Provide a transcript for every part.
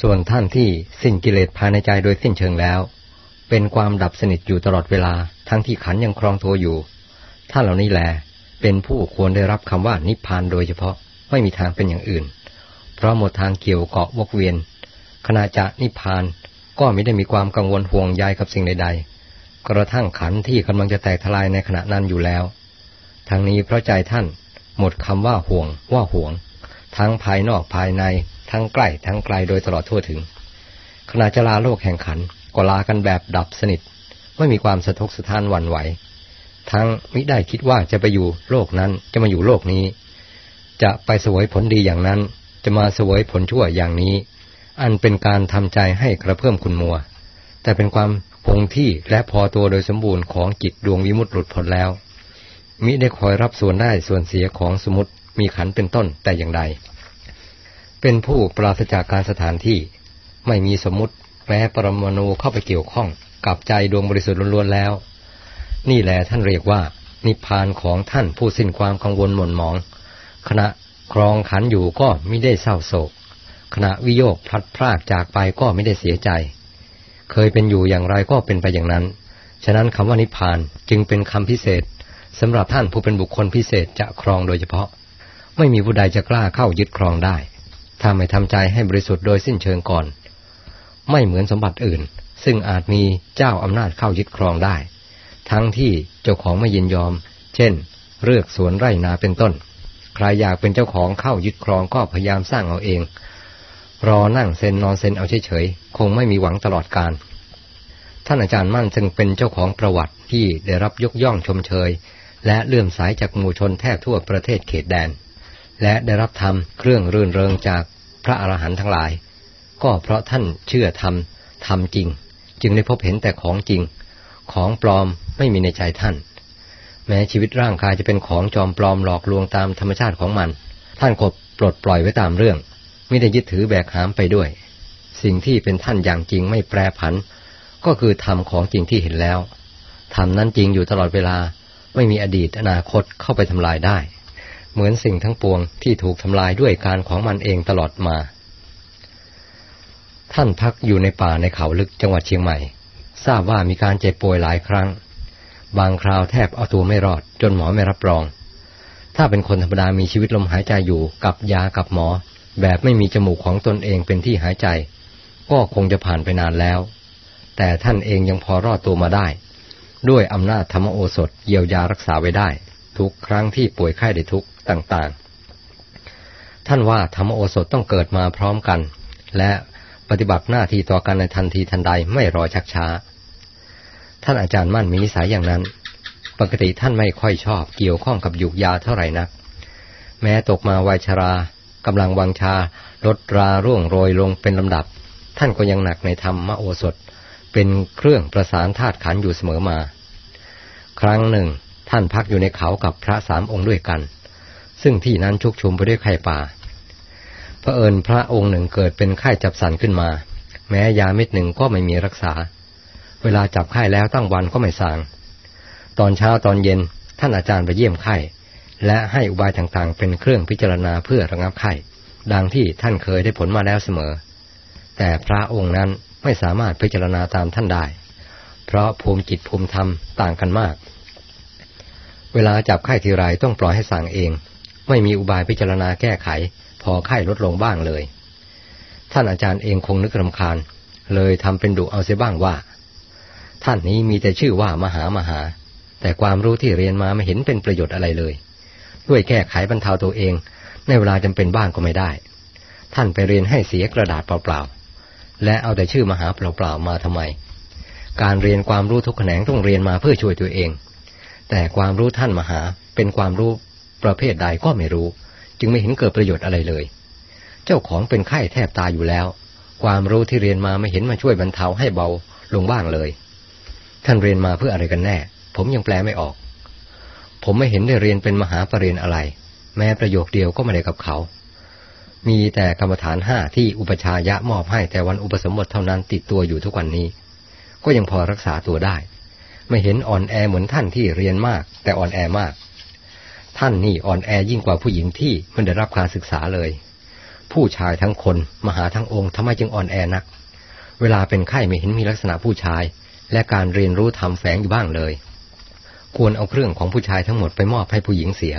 ส่วนท่านที่สิ้นกิเลสภายในใจโดยสิ้นเชิงแล้ว เป็นความดับสนิทอยู่ตลอดเวลา ทั้งที่ขันยังครองตัวอยู่ ท่านเหล่านี้แหละเป็นผู้ควรได้รับคำว่านิพพานโดยเฉพาะไม่มีทางเป็นอย่างอื่น เพราะหมดทางเกี่ยวเกาะวกเวียนขณะจะนิพพานก็ไม่ได้มีความกังวลห่วงใยกับสิ่งใด ๆ กระทั่งขันที่กำลังจะแตกทลายในขณะนั้นอยู่แล้ว ทั้งนี้เพราะใจท่านหมดคำว่าห่วงว่าห่วง ทั้งภายนอกภายใน ทั้งใกล้ทั้งไกลโดยตลอดทั่วถึง ขณะจะลาโลกแห่งขันก็ลากันแบบดับสนิท ไม่มีความสะทกสะท้านหวั่นไหว ทั้งมิได้คิดว่าจะไปอยู่โลกนั้นจะมาอยู่โลกนี้ จะไปสวยผลดีอย่างนั้น จะมาสวยผลชั่วอย่างนี้ อันเป็นการทำใจให้กระเพิ่มคุณมัว แต่เป็นความคงที่และพอตัวโดยสมบูรณ์ของจิตดวงวิมุตติหลุดพ้นแล้วมิได้คอยรับส่วนได้ส่วนเสียของสมุติมีขันเป็นต้นแต่อย่างใด เป็นผู้ปราศจากการสถานที่ ไม่มีสมมุติแม้ปรมาณูเข้าไปเกี่ยวข้องกับใจดวงบริสุทธิ์ล้วนๆแล้ว นี่แหละท่านเรียกว่า นิพพานของท่านผู้สิ้นความกังวลหม่นหมอง ขณะครองขันอยู่ก็ไม่ได้เศร้าโศก ขณะวิโยคพลัดพรากจากไปก็ไม่ได้เสียใจ เคยเป็นอยู่อย่างไรก็เป็นไปอย่างนั้น ฉะนั้นคำว่านิพพานจึงเป็นคำพิเศษสำหรับท่านผู้เป็นบุคคลพิเศษจะครองโดยเฉพาะ ไม่มีผู้ใดจะกล้าเข้ายึดครองได้ ถ้าไม่ทำใจให้บริสุทธิ์โดยสิ้นเชิงก่อน ไม่เหมือนสมบัติอื่น ซึ่งอาจมีเจ้าอำนาจเข้ายึดครองได้ ทั้งที่เจ้าของไม่ยินยอม เช่น เลือกสวนไร่นาเป็นต้น ใครอยากเป็นเจ้าของเข้ายึดครองก็พยายามสร้างเอาเอง รอนั่งเซนนอนเซนเอาเฉยๆคงไม่มีหวังตลอดการท่านอาจารย์มั่นซึ่งเป็นเจ้าของประวัติที่ได้รับยกย่องชมเชย และเลื่อมสายจากหมู่ชนแทบทั่วประเทศเขตแดน และได้รับธรรมเครื่องรื่นเริงจากพระอรหันต์ทั้งหลาย ก็เพราะท่านเชื่อธรรมธรรมจริง จึงได้พบเห็นแต่ของจริง ของปลอมไม่มีในใจท่าน แม้ชีวิตร่างกายจะเป็นของจอมปลอมหลอกลวงตามธรรมชาติของมัน ท่านก็ปลดปล่อยไว้ตามเรื่อง ไม่ได้ยึดถือแบกหามไปด้วย สิ่งที่เป็นท่านอย่างจริงไม่แปรผัน ก็คือธรรมของจริงที่เห็นแล้วธรรมนั้นจริงอยู่ตลอดเวลาไม่มีอดีตอนาคตเข้าไปทำลายได้ เหมือนสิ่งทั้งปวงที่ถูกทำลายด้วยการของมันเองตลอดมา ท่านพักอยู่ในป่าในเขาลึกจังหวัดเชียงใหม่ ทราบว่ามีการเจ็บป่วยหลายครั้ง บางคราวแทบเอาตัวไม่รอด จนหมอไม่รับรอง ถ้าเป็นคนธรรมดามีชีวิตลมหายใจอยู่กับยากับหมอ แบบไม่มีจมูกของตนเองเป็นที่หายใจ ก็คงจะผ่านไปนานแล้ว แต่ท่านเองยังพอรอดตัวมาได้ ด้วยอำนาจธรรมโอสถเยียวยารักษาไว้ได้ ทุกครั้งที่ป่วยไข้ได้ทุก ต่างๆ ท่านว่าธรรมโอสถต้องเกิดมาพร้อมกัน และปฏิบัติหน้าที่ต่อกันในทันทีทันใดไม่รอชักช้า ท่านอาจารย์มั่นมีนิสัยอย่างนั้น ปกติท่านไม่ค่อยชอบเกี่ยวข้องกับยุกยาเท่าไหร่นัก แม้ตกมาวัยชรากำลังวังชาลดราร่วงโรยลงเป็นลำดับ ท่านก็ยังหนักในธรรมโอสถ เป็นเครื่องประสานธาตุขันอยู่เสมอมา ครั้งหนึ่ง ท่านพักอยู่ในเขากับพระสามองค์ด้วยกัน ซึ่งที่นั้นชุกชุมไปด้วยไข่ป่าพระเอิญพระองค์หนึ่งเกิดเป็นไข้จับสันขึ้นมา แม้ยาเม็ดหนึ่งก็ไม่มีรักษา เวลาจับไข้แล้วตั้งวันก็ไม่สาง ตอนเช้าตอนเย็นท่านอาจารย์ไปเยี่ยมไข้ และให้อุบายต่างๆ เป็นเครื่องพิจารณาเพื่อระงับไข้ดังที่ท่านเคยได้ผลมาแล้วเสมอ แต่พระองค์นั้นไม่สามารถพิจารณาตามท่านได้ เพราะภูมิจิตภูมิธรรมต่างกันมาก เวลาจับไข้ทีไรต้องปล่อยให้สั่งเอง ไม่มีอุบายพิจารณาแก้ไข พอไข้ลดลงบ้างเลย ท่านอาจารย์เองคงนึกรำคาญ เลยทำเป็นดุเอาเสียบ้างว่า ท่านนี้มีแต่ชื่อว่ามหามหา แต่ความรู้ที่เรียนมาไม่เห็นเป็นประโยชน์อะไรเลย ด้วยแก้ไขบรรเทาตัวเอง ในเวลาจำเป็นบ้างก็ไม่ได้ ท่านไปเรียนให้เสียกระดาษเปล่าๆ และเอาแต่ชื่อมหาเปล่าๆมาทำไม การเรียนความรู้ทุกแขนงต้องเรียนมาเพื่อช่วยตัวเอง แต่ความรู้ท่านมหาเป็นความรู้ ประเภทใดก็ไม่รู้ จึงไม่เห็นเกิดประโยชน์อะไรเลย เจ้าของเป็นไข้แทบตายอยู่แล้ว ความรู้ที่เรียนมาไม่เห็นมาช่วยบรรเทาให้เบาลงบ้างเลย ท่านเรียนมาเพื่ออะไรกันแน่ ผมยังแปลไม่ออก ผมไม่เห็นได้เรียนเป็นมหาปรริญญาอะไร แม้ประโยคเดียวก็ไม่ได้กับเขา มีแต่กรรมฐานห้าที่อุปชายะมอบให้แต่วันอุปสมบทเท่านั้นติดตัวอยู่ทุกวันนี้ ก็ยังพอรักษาตัวได้ ไม่เห็นอ่อนแอเหมือนท่านที่เรียนมาก แต่อ่อนแอมาก ท่านนี่อ่อนแอยิ่งกว่าผู้หญิงที่มันได้รับการศึกษาเลย ผู้ชายทั้งคนมหาทั้งองค์ทำไมจึงอ่อนแอนัก เวลาเป็นไข้ไม่เห็นมีลักษณะผู้ชาย และการเรียนรู้ทำแฝงอยู่บ้างเลย ควรเอาเครื่องของผู้ชายทั้งหมดไปมอบให้ผู้หญิงเสีย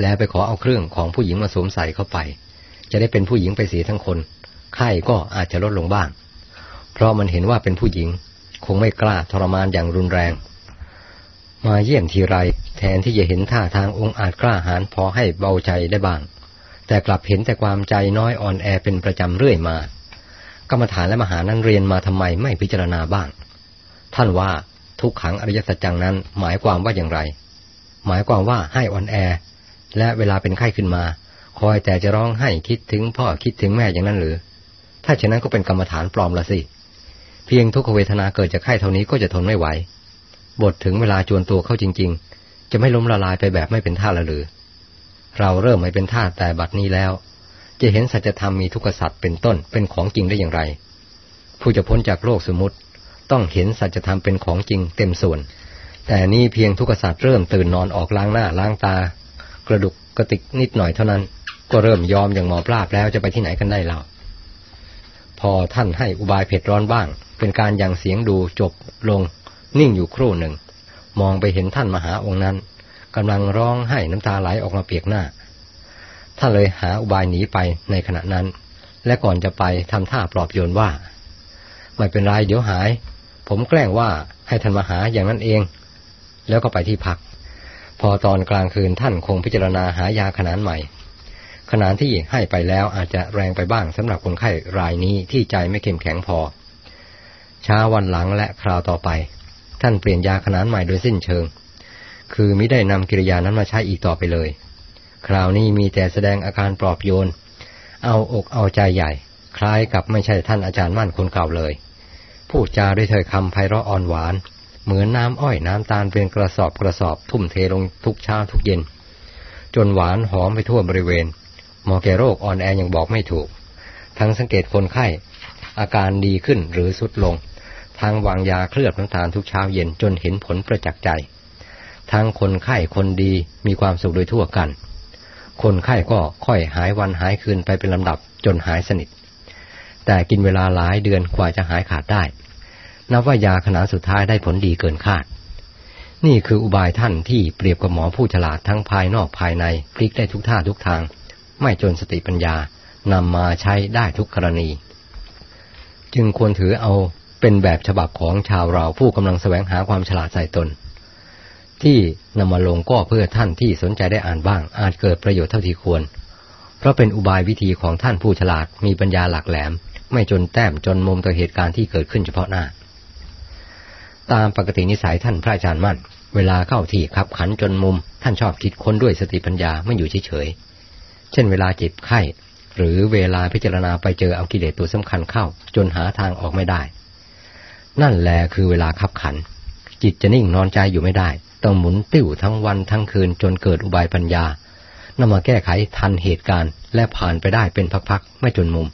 แล้วไปขอเอาเครื่องของผู้หญิงมาสวมใส่เข้าไป จะได้เป็นผู้หญิงไปเสียทั้งคน ไข้ก็อาจจะลดลงบ้าง เพราะมันเห็นว่าเป็นผู้หญิง คงไม่กล้าทรมานอย่างรุนแรง มาเยี่ยมทีไร แทนที่จะเห็นท่าทางองค์อาจกล้าหาญพอให้เบาใจได้บ้าง แต่กลับเห็นแต่ความใจน้อยอ่อนแอเป็นประจำเรื่อยมากรรมฐานและมหานั้นเรียนมาทำไมไม่พิจารณาบ้าง ท่านว่าทุกขังอริยสัจจังนั้น หมายความว่าอย่างไร หมายความว่าให้อ่อนแอ และเวลาเป็นไข้ขึ้นมา คอยแต่จะร้องให้คิดถึงพ่อคิดถึงแม่อย่างนั้นหรือ ถ้าเช่นนั้นก็เป็นกรรมฐานปลอมละสิ เพียงทุกขเวทนาเกิดจากไข้เท่านี้ก็จะทนไม่ไหว บทถึงเวลาจวนตัวเข้าจริง ๆ จะไม่ล้มละลายไปแบบไม่เป็นท่าละหรือ เราเริ่มไม่เป็นท่าแต่บัดนี้แล้ว จะเห็นสัจธรรมมีทุกขสัตว์เป็นต้นเป็นของจริงได้อย่างไร ผู้จะพ้นจากโลกสมมติต้องเห็นสัจธรรมเป็นของจริงเต็มส่วน แต่นี่เพียงทุกษัตริย์เริ่มตื่นนอนออกล้างหน้าล้างตา กระดุกกระติกนิดหน่อยเท่านั้น ก็เริ่มยอมอย่างหมอปลาบแล้วจะไปที่ไหนกันได้เล่าพอท่านให้อุบายเผ็ดร้อนบ้าง เป็นการยังเสียงดูจบลงนิ่งอยู่ครู่หนึ่ง มองไปเห็นท่านมหาองค์นั้นกำลังร้องให้น้ำตาไหลออกมาเปียกหน้า ท่านเลยหาอุบายหนีไปในขณะนั้น และก่อนจะไปทำท่าปลอบโยนว่า ไม่เป็นไรเดี๋ยวหาย ผมแกล้งว่าให้ท่านมาหาอย่างนั้นเอง แล้วก็ไปที่พัก พอตอนกลางคืนท่านคงพิจารณาหายาขนานใหม่ ขนานที่ให้ไปแล้วอาจจะแรงไปบ้างสำหรับคนไข้รายนี้ที่ใจไม่เข้มแข็งพอ ช้าวันหลังและคราวต่อไป ท่านเปลี่ยนยาขนานใหม่โดยสิ้นเชิง คือไมิได้นำกิริยานั้นมาใช้อีกต่อไปเลย คราวนี้มีแต่แสดงอาการปลอบโยน เอาอกเอาใจใหญ่ คล้ายกับไม่ใช่ท่านอาจารย์มั่นคนเก่าเลย พูดจาด้วยถ้อยคำไพเราะอ่อนหวาน เหมือนน้ำอ้อยน้ำตาลเป็นกระสอบกระสอบทุ่มเทลงทุกเช้าทุกเย็น จนหวานหอมไปทั่วบริเวณหมอแก่โรคอ่อนแอยังบอกไม่ถูก ทั้งสังเกตคนไข้อาการดีขึ้นหรือสุดลง ทางวางยาเคลือบน้ำตาลทุกเช้าเย็นจนเห็นผลประจักษ์ใจ ทั้งคนไข้คนดีมีความสุขโดยทั่วกัน คนไข้ก็ค่อยหายวันหายคืนไปเป็นลำดับจนหายสนิท แต่กินเวลาหลายเดือนกว่าจะหายขาดได้ นับว่ายาขนาดสุดท้ายได้ผลดีเกินคาด นี่คืออุบายท่านที่เปรียบกับหมอผู้ฉลาดทั้งภายนอกภายในพลิกได้ทุกท่าทุกทาง ไม่จนสติปัญญานำมาใช้ได้ทุกกรณี จึงควรถือเอา เป็นแบบฉบับของชาวเราผู้กำลังแสวงหาความฉลาดใส่ตน ที่นำมาลงก็เพื่อท่านที่สนใจได้อ่านบ้าง อาจเกิดประโยชน์เท่าที่ควร เพราะเป็นอุบายวิธีของท่านผู้ฉลาดมีปัญญาหลักแหลม ไม่จนแต้มจนมุมต่อเหตุการณ์ที่เกิดขึ้นเฉพาะหน้า ตามปกตินิสัยท่านพระอาจารย์มั่น เวลาเข้าที่ขับขันจนมุม ท่านชอบคิดค้นด้วยสติปัญญาไม่อยู่เฉยๆเช่นเวลาเจ็บไข้หรือเวลาพิจารณาไปเจอเอากิเลสตัวสำคัญเข้า จนหาทางออกไม่ได้ นั่นแหละคือเวลาขับขัน จิตจะนิ่งนอนใจอยู่ไม่ได้ ต้องหมุนติ้วทั้งวันทั้งคืนจนเกิดอุบายปัญญานำมาแก้ไขทันเหตุการณ์ และผ่านไปได้เป็นพักๆไม่จนมุม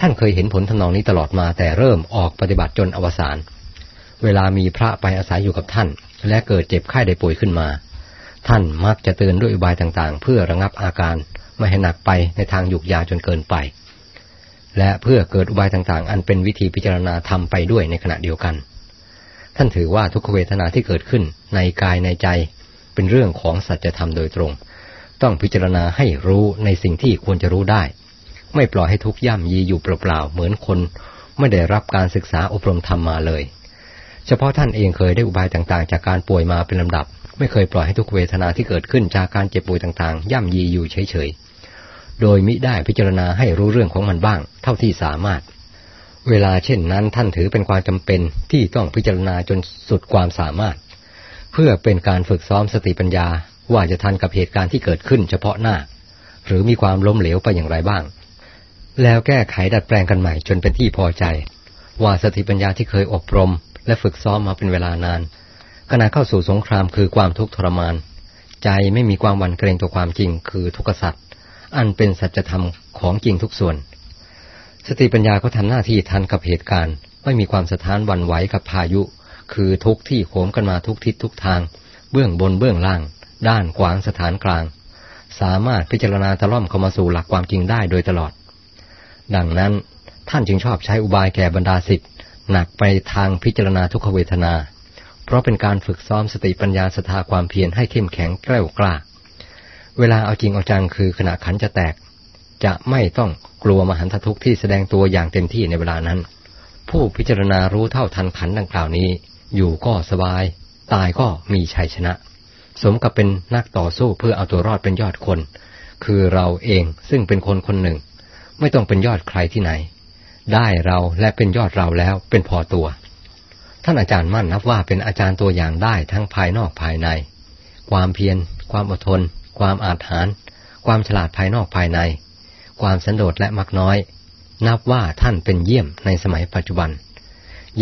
ท่านเคยเห็นผลทนองนี้ตลอดมาแต่เริ่มออกปฏิบัติจนอวสานเวลามีพระไปอาศัยอยู่กับท่าน และเกิดเจ็บไข้ได้ป่วยขึ้นมา ท่านมักจะเตือนด้วยอุบายต่างๆ เพื่อระงับอาการ ไม่ให้หนักไปในทางหยุกยาจนเกินไป และเพื่อเกิดอุบายต่างๆ อันเป็นวิธีพิจารณาทำไปด้วยในขณะเดียวกัน ท่านถือว่าทุกขเวทนาที่เกิดขึ้นในกายในใจ เป็นเรื่องของสัจธรรมโดยตรง ต้องพิจารณาให้รู้ในสิ่งที่ควรจะรู้ได้ ไม่ปล่อยให้ทุกย่ำยีอยู่เปล่าๆเหมือนคนไม่ได้รับการศึกษาอบรมธรรมมาเลย เฉพาะท่านเองเคยได้อุบายต่างๆ จากการป่วยมาเป็นลำดับ ไม่เคยปล่อยให้ทุกเวทนาที่เกิดขึ้นจากการเจ็บป่วยต่างๆ ย่ำยีอยู่เฉยๆ โดยมิได้พิจารณาให้รู้เรื่องของมันบ้าง เท่าที่สามารถ เวลาเช่นนั้นท่านถือเป็นความจำเป็นที่ต้องพิจารณาจนสุดความสามารถ เพื่อเป็นการฝึกซ้อมสติปัญญาว่าจะทันกับเหตุการณ์ที่เกิดขึ้นเฉพาะหน้า หรือมีความล้มเหลวไปอย่างไรบ้าง แล้วแก้ไขดัดแปลงกันใหม่จนเป็นที่พอใจ ว่าสติปัญญาที่เคยอบรม และฝึกซ้อมมาเป็นเวลานาน ขณะเข้าสู่สงครามคือความทุกข์ทรมาน ใจไม่มีความหวั่นเกรงต่อความจริงคือทุกข์สัตว์ อันเป็นสัจธรรมของจริงทุกส่วน สติปัญญาก็ทำหน้าที่ทันกับเหตุการณ์ ไม่มีความสะท้านวันไหวกับพายุ คือทุกที่โขมกันมาทุกทิศทุกทาง เบื้องบนเบื้องล่าง ด้านขวางสถานกลาง สามารถพิจารณาตะล่อมเข้ามาสู่หลักความจริงได้โดยตลอด ดังนั้นท่านจึงชอบใช้อุบายแก่บรรดาสิทธิ์หนักไปทางพิจารณาทุกขเวทนา เพราะเป็นการฝึกซ้อมสติปัญญาสถาความเพียรให้เข้มแข็งแกล้วกล้า เวลาเอาจริงเอาจังคือขณะขันจะแตก จะไม่ต้องกลัวมหันททุกข์ที่แสดงตัวอย่างเต็มที่ในเวลานั้น ผู้พิจารณารู้เท่าทันขันดังกล่าวนี้ อยู่ก็สบาย ตายก็มีชัยชนะ สมกับเป็นนักต่อสู้เพื่อเอาตัวรอดเป็นยอดคน คือเราเองซึ่งเป็นคนคนหนึ่ง ไม่ต้องเป็นยอดใครที่ไหน ได้เราและเป็นยอดเราแล้วเป็นพอตัว ท่านอาจารย์มั่นนับว่าเป็นอาจารย์ตัวอย่างได้ทั้งภายนอกภายใน ความเพียรความอดทน ความอาถรรพ์ความฉลาดภายนอกภายใน ความสันโดษและมักน้อย นับว่าท่านเป็นเยี่ยมในสมัยปัจจุบัน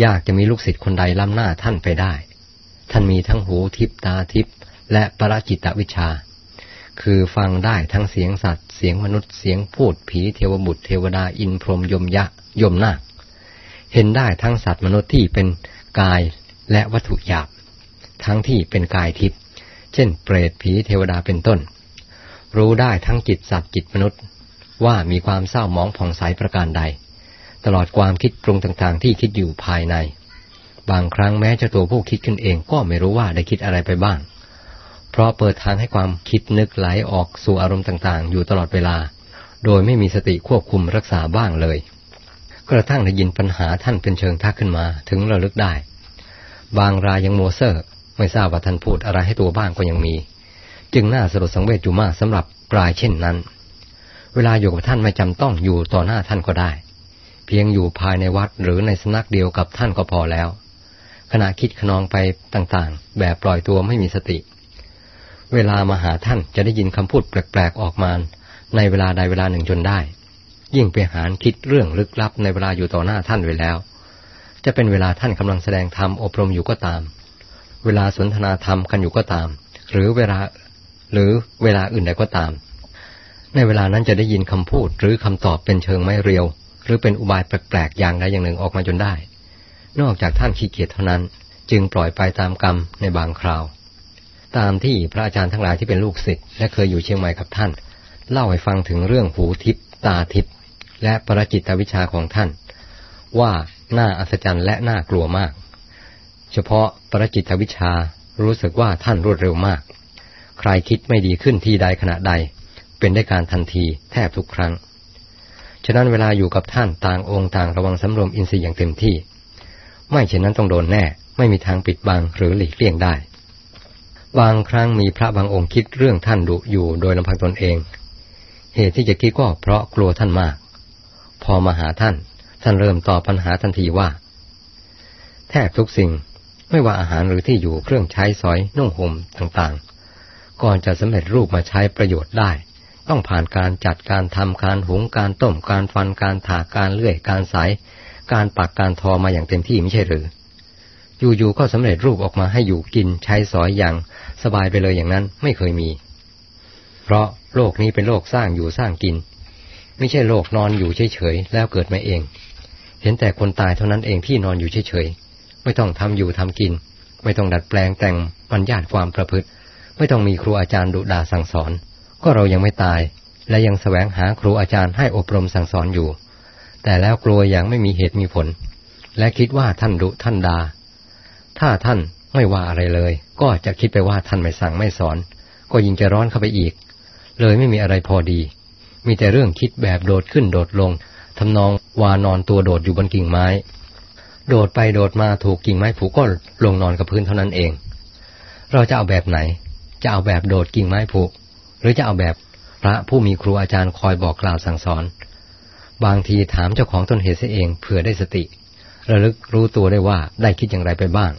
ยากจะมีลูกศิษย์คนใดล้ำหน้าท่านไปได้ ท่านมีทั้งหูทิพตาทิพและปรจิตวิชา คือฟังได้ทั้งเสียงสัตว์ เสียงมนุษย์เสียงพูดผีเทวบุตรเทวดาอินพรหมยมยะยมนาคเห็นได้ทั้งสัตว์มนุษย์ที่เป็นกายและวัตถุหยาบ ทั้งที่เป็นกายทิพย์ เช่น เปรตผีเทวดาเป็นต้น รู้ได้ทั้งจิตสัตว์จิตมนุษย์ ว่ามีความเศร้าหมองผ่องใสประการใด ตลอดความคิดปรุงต่างๆ ที่คิดอยู่ภายใน บางครั้งแม้เจ้าตัวผู้คิดขึ้นเองก็ไม่รู้ว่าได้คิดอะไรไปบ้าง เพราะเปิดทางให้ความคิดนึกไหลออกสู่อารมณ์ต่างๆ อยู่ตลอดเวลา โดยไม่มีสติควบคุมรักษาบ้างเลยกระทั่งได้ยินปัญหาท่านเป็นเชิงทักขึ้นมาถึงระลึกได้ บางรายยังเม่อเซ่อ ไม่ทราบว่าท่านพูดอะไรให้ตัวบ้างก็ยังมี จึงน่าสลดสังเวชอยู่มากสำหรับรายเช่นนั้น เวลาอยู่กับท่านไม่จำต้องอยู่ต่อหน้าท่านก็ได้ เพียงอยู่ภายในวัดหรือในสำนักเดียวกับท่านก็พอแล้ว ขณะคิดคะนองไปต่างๆ แบบปล่อยตัวไม่มีสติ เวลามาหาท่านจะได้ยินคำพูดแปลกๆออกมาในเวลาใดเวลาหนึ่งจนได้ ยิ่งไปหารคิดเรื่องลึกลับในเวลาอยู่ต่อหน้าท่านไว้แล้ว จะเป็นเวลาท่านกำลังแสดงธรรมอบรมอยู่ก็ตาม เวลาสนทนาธรรมกันอยู่ก็ตาม หรือเวลาหรือเวลาอื่นใดก็ตาม ในเวลานั้นจะได้ยินคำพูด หรือคำตอบเป็นเชิงไม่เรียว หรือเป็นอุบายแปลกๆอย่างใดอย่างหนึ่งออกมาจนได้ นอกจากท่านขี้เกียจเท่านั้น จึงปล่อยไปตามกรรมในบางคราว ตามที่พระอาจารย์ทั้งหลายที่เป็นลูกศิษย์และเคยอยู่เชียงใหม่กับท่าน เล่าให้ฟังถึงเรื่องหูทิพตาทิพและปรจิตวิชาของท่าน ว่าน่าอัศจรรย์และน่ากลัวมาก เฉพาะปรจิตวิชารู้สึกว่าท่านรวดเร็วมาก ใครคิดไม่ดีขึ้นที่ใดขณะใด เป็นได้การทันทีแทบทุกครั้ง ฉะนั้นเวลาอยู่กับท่านต่างองค์ต่างระวังสำรวมอินทรีย์อย่างเต็มที่ ไม่เช่นนั้นต้องโดนแน่ ไม่มีทางปิดบังหรือหลีกเลี่ยงได้ บางครั้งมีพระบางองค์คิดเรื่องท่านดุอยู่โดยลำพังตนเอง เหตุที่จะคิดก็เพราะกลัวท่านมาก พอมาหาท่าน ท่านเริ่มตอบปัญหาทันทีว่า แทบทุกสิ่ง ไม่ว่าอาหารหรือที่อยู่เครื่องใช้สอยนุ่งห่มต่างๆ ก่อนจะสำเร็จรูปมาใช้ประโยชน์ได้ ต้องผ่านการจัดการทำการหุงการต้มการฟันการถากการเลื่อยการสายการปักการทอมาอย่างเต็มที่ไม่ใช่หรือ อยู่ๆก็สำเร็จรูปออกมาให้อยู่กินใช้สอยอย่างสบายไปเลยอย่างนั้นไม่เคยมี เพราะโลกนี้เป็นโลกสร้างอยู่สร้างกิน ไม่ใช่โลกนอนอยู่เฉยๆแล้วเกิดมาเอง เห็นแต่คนตายเท่านั้นเองที่นอนอยู่เฉยๆ ไม่ต้องทำอยู่ทำกิน ไม่ต้องดัดแปลงแต่งบัญญัติความประพฤติ ไม่ต้องมีครูอาจารย์ดุดาสั่งสอน ก็เรายังไม่ตาย และยังแสวงหาครูอาจารย์ให้อบรมสั่งสอนอยู่ แต่แล้วกลัวอย่างไม่มีเหตุมีผล และคิดว่าท่านดุท่านดา ถ้าท่านไม่ว่าอะไรเลย ก็จะคิดไปว่าท่านไม่สั่งไม่สอน ก็ยิ่งจะร้อนเข้าไปอีก เลยไม่มีอะไรพอดี มีแต่เรื่องคิดแบบโดดขึ้นโดดลงทำนองวานอนตัวโดดอยู่บนกิ่งไม้ โดดไปโดดมาถูกกิ่งไม้ผูกก็ลงนอนกับพื้นเท่านั้นเอง เราจะเอาแบบไหน จะเอาแบบโดดกิ่งไม้ผูก หรือจะเอาแบบพระผู้มีครูอาจารย์คอยบอกกล่าวสั่งสอน บางทีถามเจ้าของต้นเหตุเสียเองเผื่อได้สติ ระลึกรู้ตัวได้ว่าได้คิดอย่างไรไปบ้าง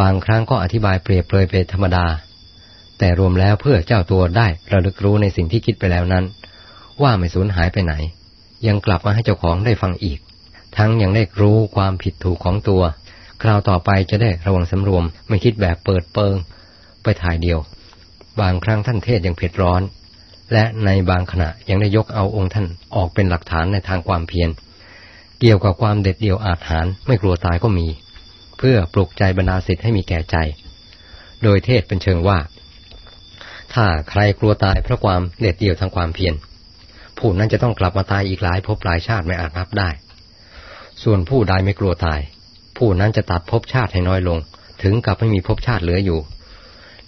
บางครั้งก็อธิบายเปรียบเปรยเป็นธรรมดา แต่รวมแล้วเพื่อเจ้าตัวได้ระลึกรู้ในสิ่งที่คิดไปแล้วนั้น ว่าไม่สูญหายไปไหน ยังกลับมาให้เจ้าของได้ฟังอีก ทั้งยังได้รู้ความผิดถูกของตัว คราวต่อไปจะได้ระวังสำรวม ไม่คิดแบบเปิดเปิง ไปถ่ายเดียว บางครั้งท่านเทศยังเผ็ดร้อน และในบางขณะยังได้ยกเอาองค์ท่านออกเป็นหลักฐานในทางความเพียรเกี่ยวกับความเด็ดเดี่ยวอาถรรพ์ไม่กลัวตายก็มี เพื่อปลุกใจบรรดาศิษย์ให้มีแก่ใจ โดยเทศเป็นเชิงว่า ถ้าใครกลัวตายเพราะความเด็ดเดี่ยวทางความเพียรผู้นั้นจะต้องกลับมาตายอีกหลายภพหลายชาติไม่อาจนับได้ ส่วนผู้ใดไม่กลัวตาย ผู้นั้นจะตัดภพชาติให้น้อยลง ถึงกับไม่มีภพชาติเหลืออยู่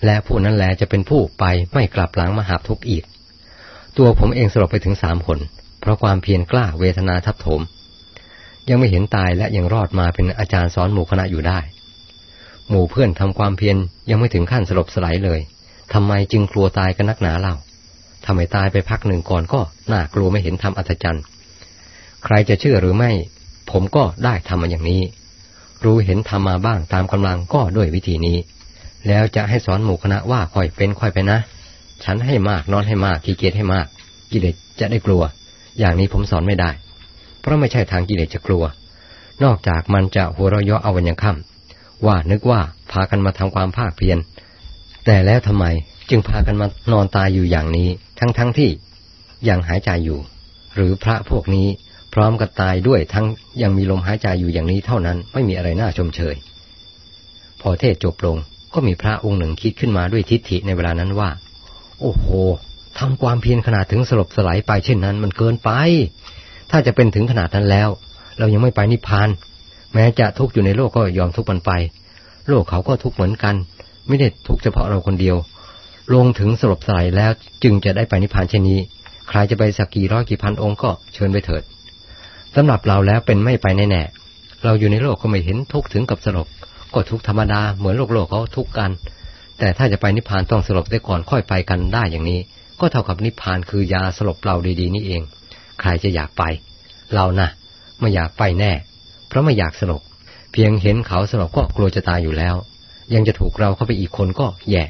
และผู้นั้นแหละจะเป็นผู้ไปไม่กลับหลังมาหาทุกข์อีก ตัวผมเองสลบไปถึงสามคนเพราะความเพียรกล้าเวทนาทับถม ยังไม่เห็นตายและยังรอดมาเป็นอาจารย์สอนหมู่คณะอยู่ได้ หมู่เพื่อนทำความเพียรยังไม่ถึงขั้นสลบสลายเลยทำไมจึงกลัวตายกันนักหนาเล่าทำไมตายไปพักหนึ่งก่อนก็น่ากลัวไม่เห็นทำอัศจรรย์ ใครจะเชื่อหรือไม่ ผมก็ได้ทำมาอย่างนี้ รู้เห็นทำมาบ้างตามกำลังก็ด้วยวิธีนี้ แล้วจะให้สอนหมู่คณะว่าค่อยเป็นค่อยไปนะ ฉันให้มากนอนให้มากขี้เกียจให้มาก กิเลสจะได้กลัว อย่างนี้ผมสอนไม่ได้ เพราะไม่ใช่ทางกิเลสจะกลัว นอกจากมันจะหัวเราะเยาะเอาวันยังค่ำว่านึกว่าพากันมาทำความภาคเพียรแต่แล้วทำไมจึงพากันมานอนตายอยู่อย่างนี้ ทั้งๆทที่ยังหายใจอยู่ หรือพระพวกนี้ พร้อมกับตายด้วยทั้งยังมีลมหายใจอยู่อย่างนี้เท่านั้นไม่มีอะไรน่าชมเชย พอเทศจบลงก็มีพระองค์หนึ่งคิดขึ้นมาด้วยทิฏฐิในเวลานั้นว่า โอ้โหทำความเพียรขนาดถึงสลบสลายไปเช่นนั้น มันเกินไป ถ้าจะเป็นถึงขนาดนั้นแล้ว เรายังไม่ไปนิพพาน แม้จะทุกข์อยู่ในโลกก็ยอมทุกข์มันไป โลกเขาก็ทุกข์เหมือนกัน ไม่ได้ทุกข์เฉพาะเราคนเดียว ลงถึงสลบสลายแล้วจึงจะได้ไปนิพพานเช่นนี้ ใครจะไปสักกี่ร้อยกี่พันองค์ก็เชิญไปเถิด สำหรับเราแล้วเป็นไม่ไปแน่ๆเราอยู่ในโลกก็ไม่เห็นทุกถึงกับสลบก็ทุกธรรมดาเหมือนโลกโลกเขาทุกกัน แต่ถ้าจะไปนิพพานต้องสลบได้ก่อนค่อยไปกันได้อย่างนี้ ก็เท่ากับนิพพานคือยาสลบเราดีๆนี่เอง ใครจะอยากไป เรานะไม่อยากไปแน่ เพราะไม่อยากสลบเพียงเห็นเขาสลบก็กลัวจะตายอยู่แล้ว ยังจะถูกเราเข้าไปอีกคนก็แย่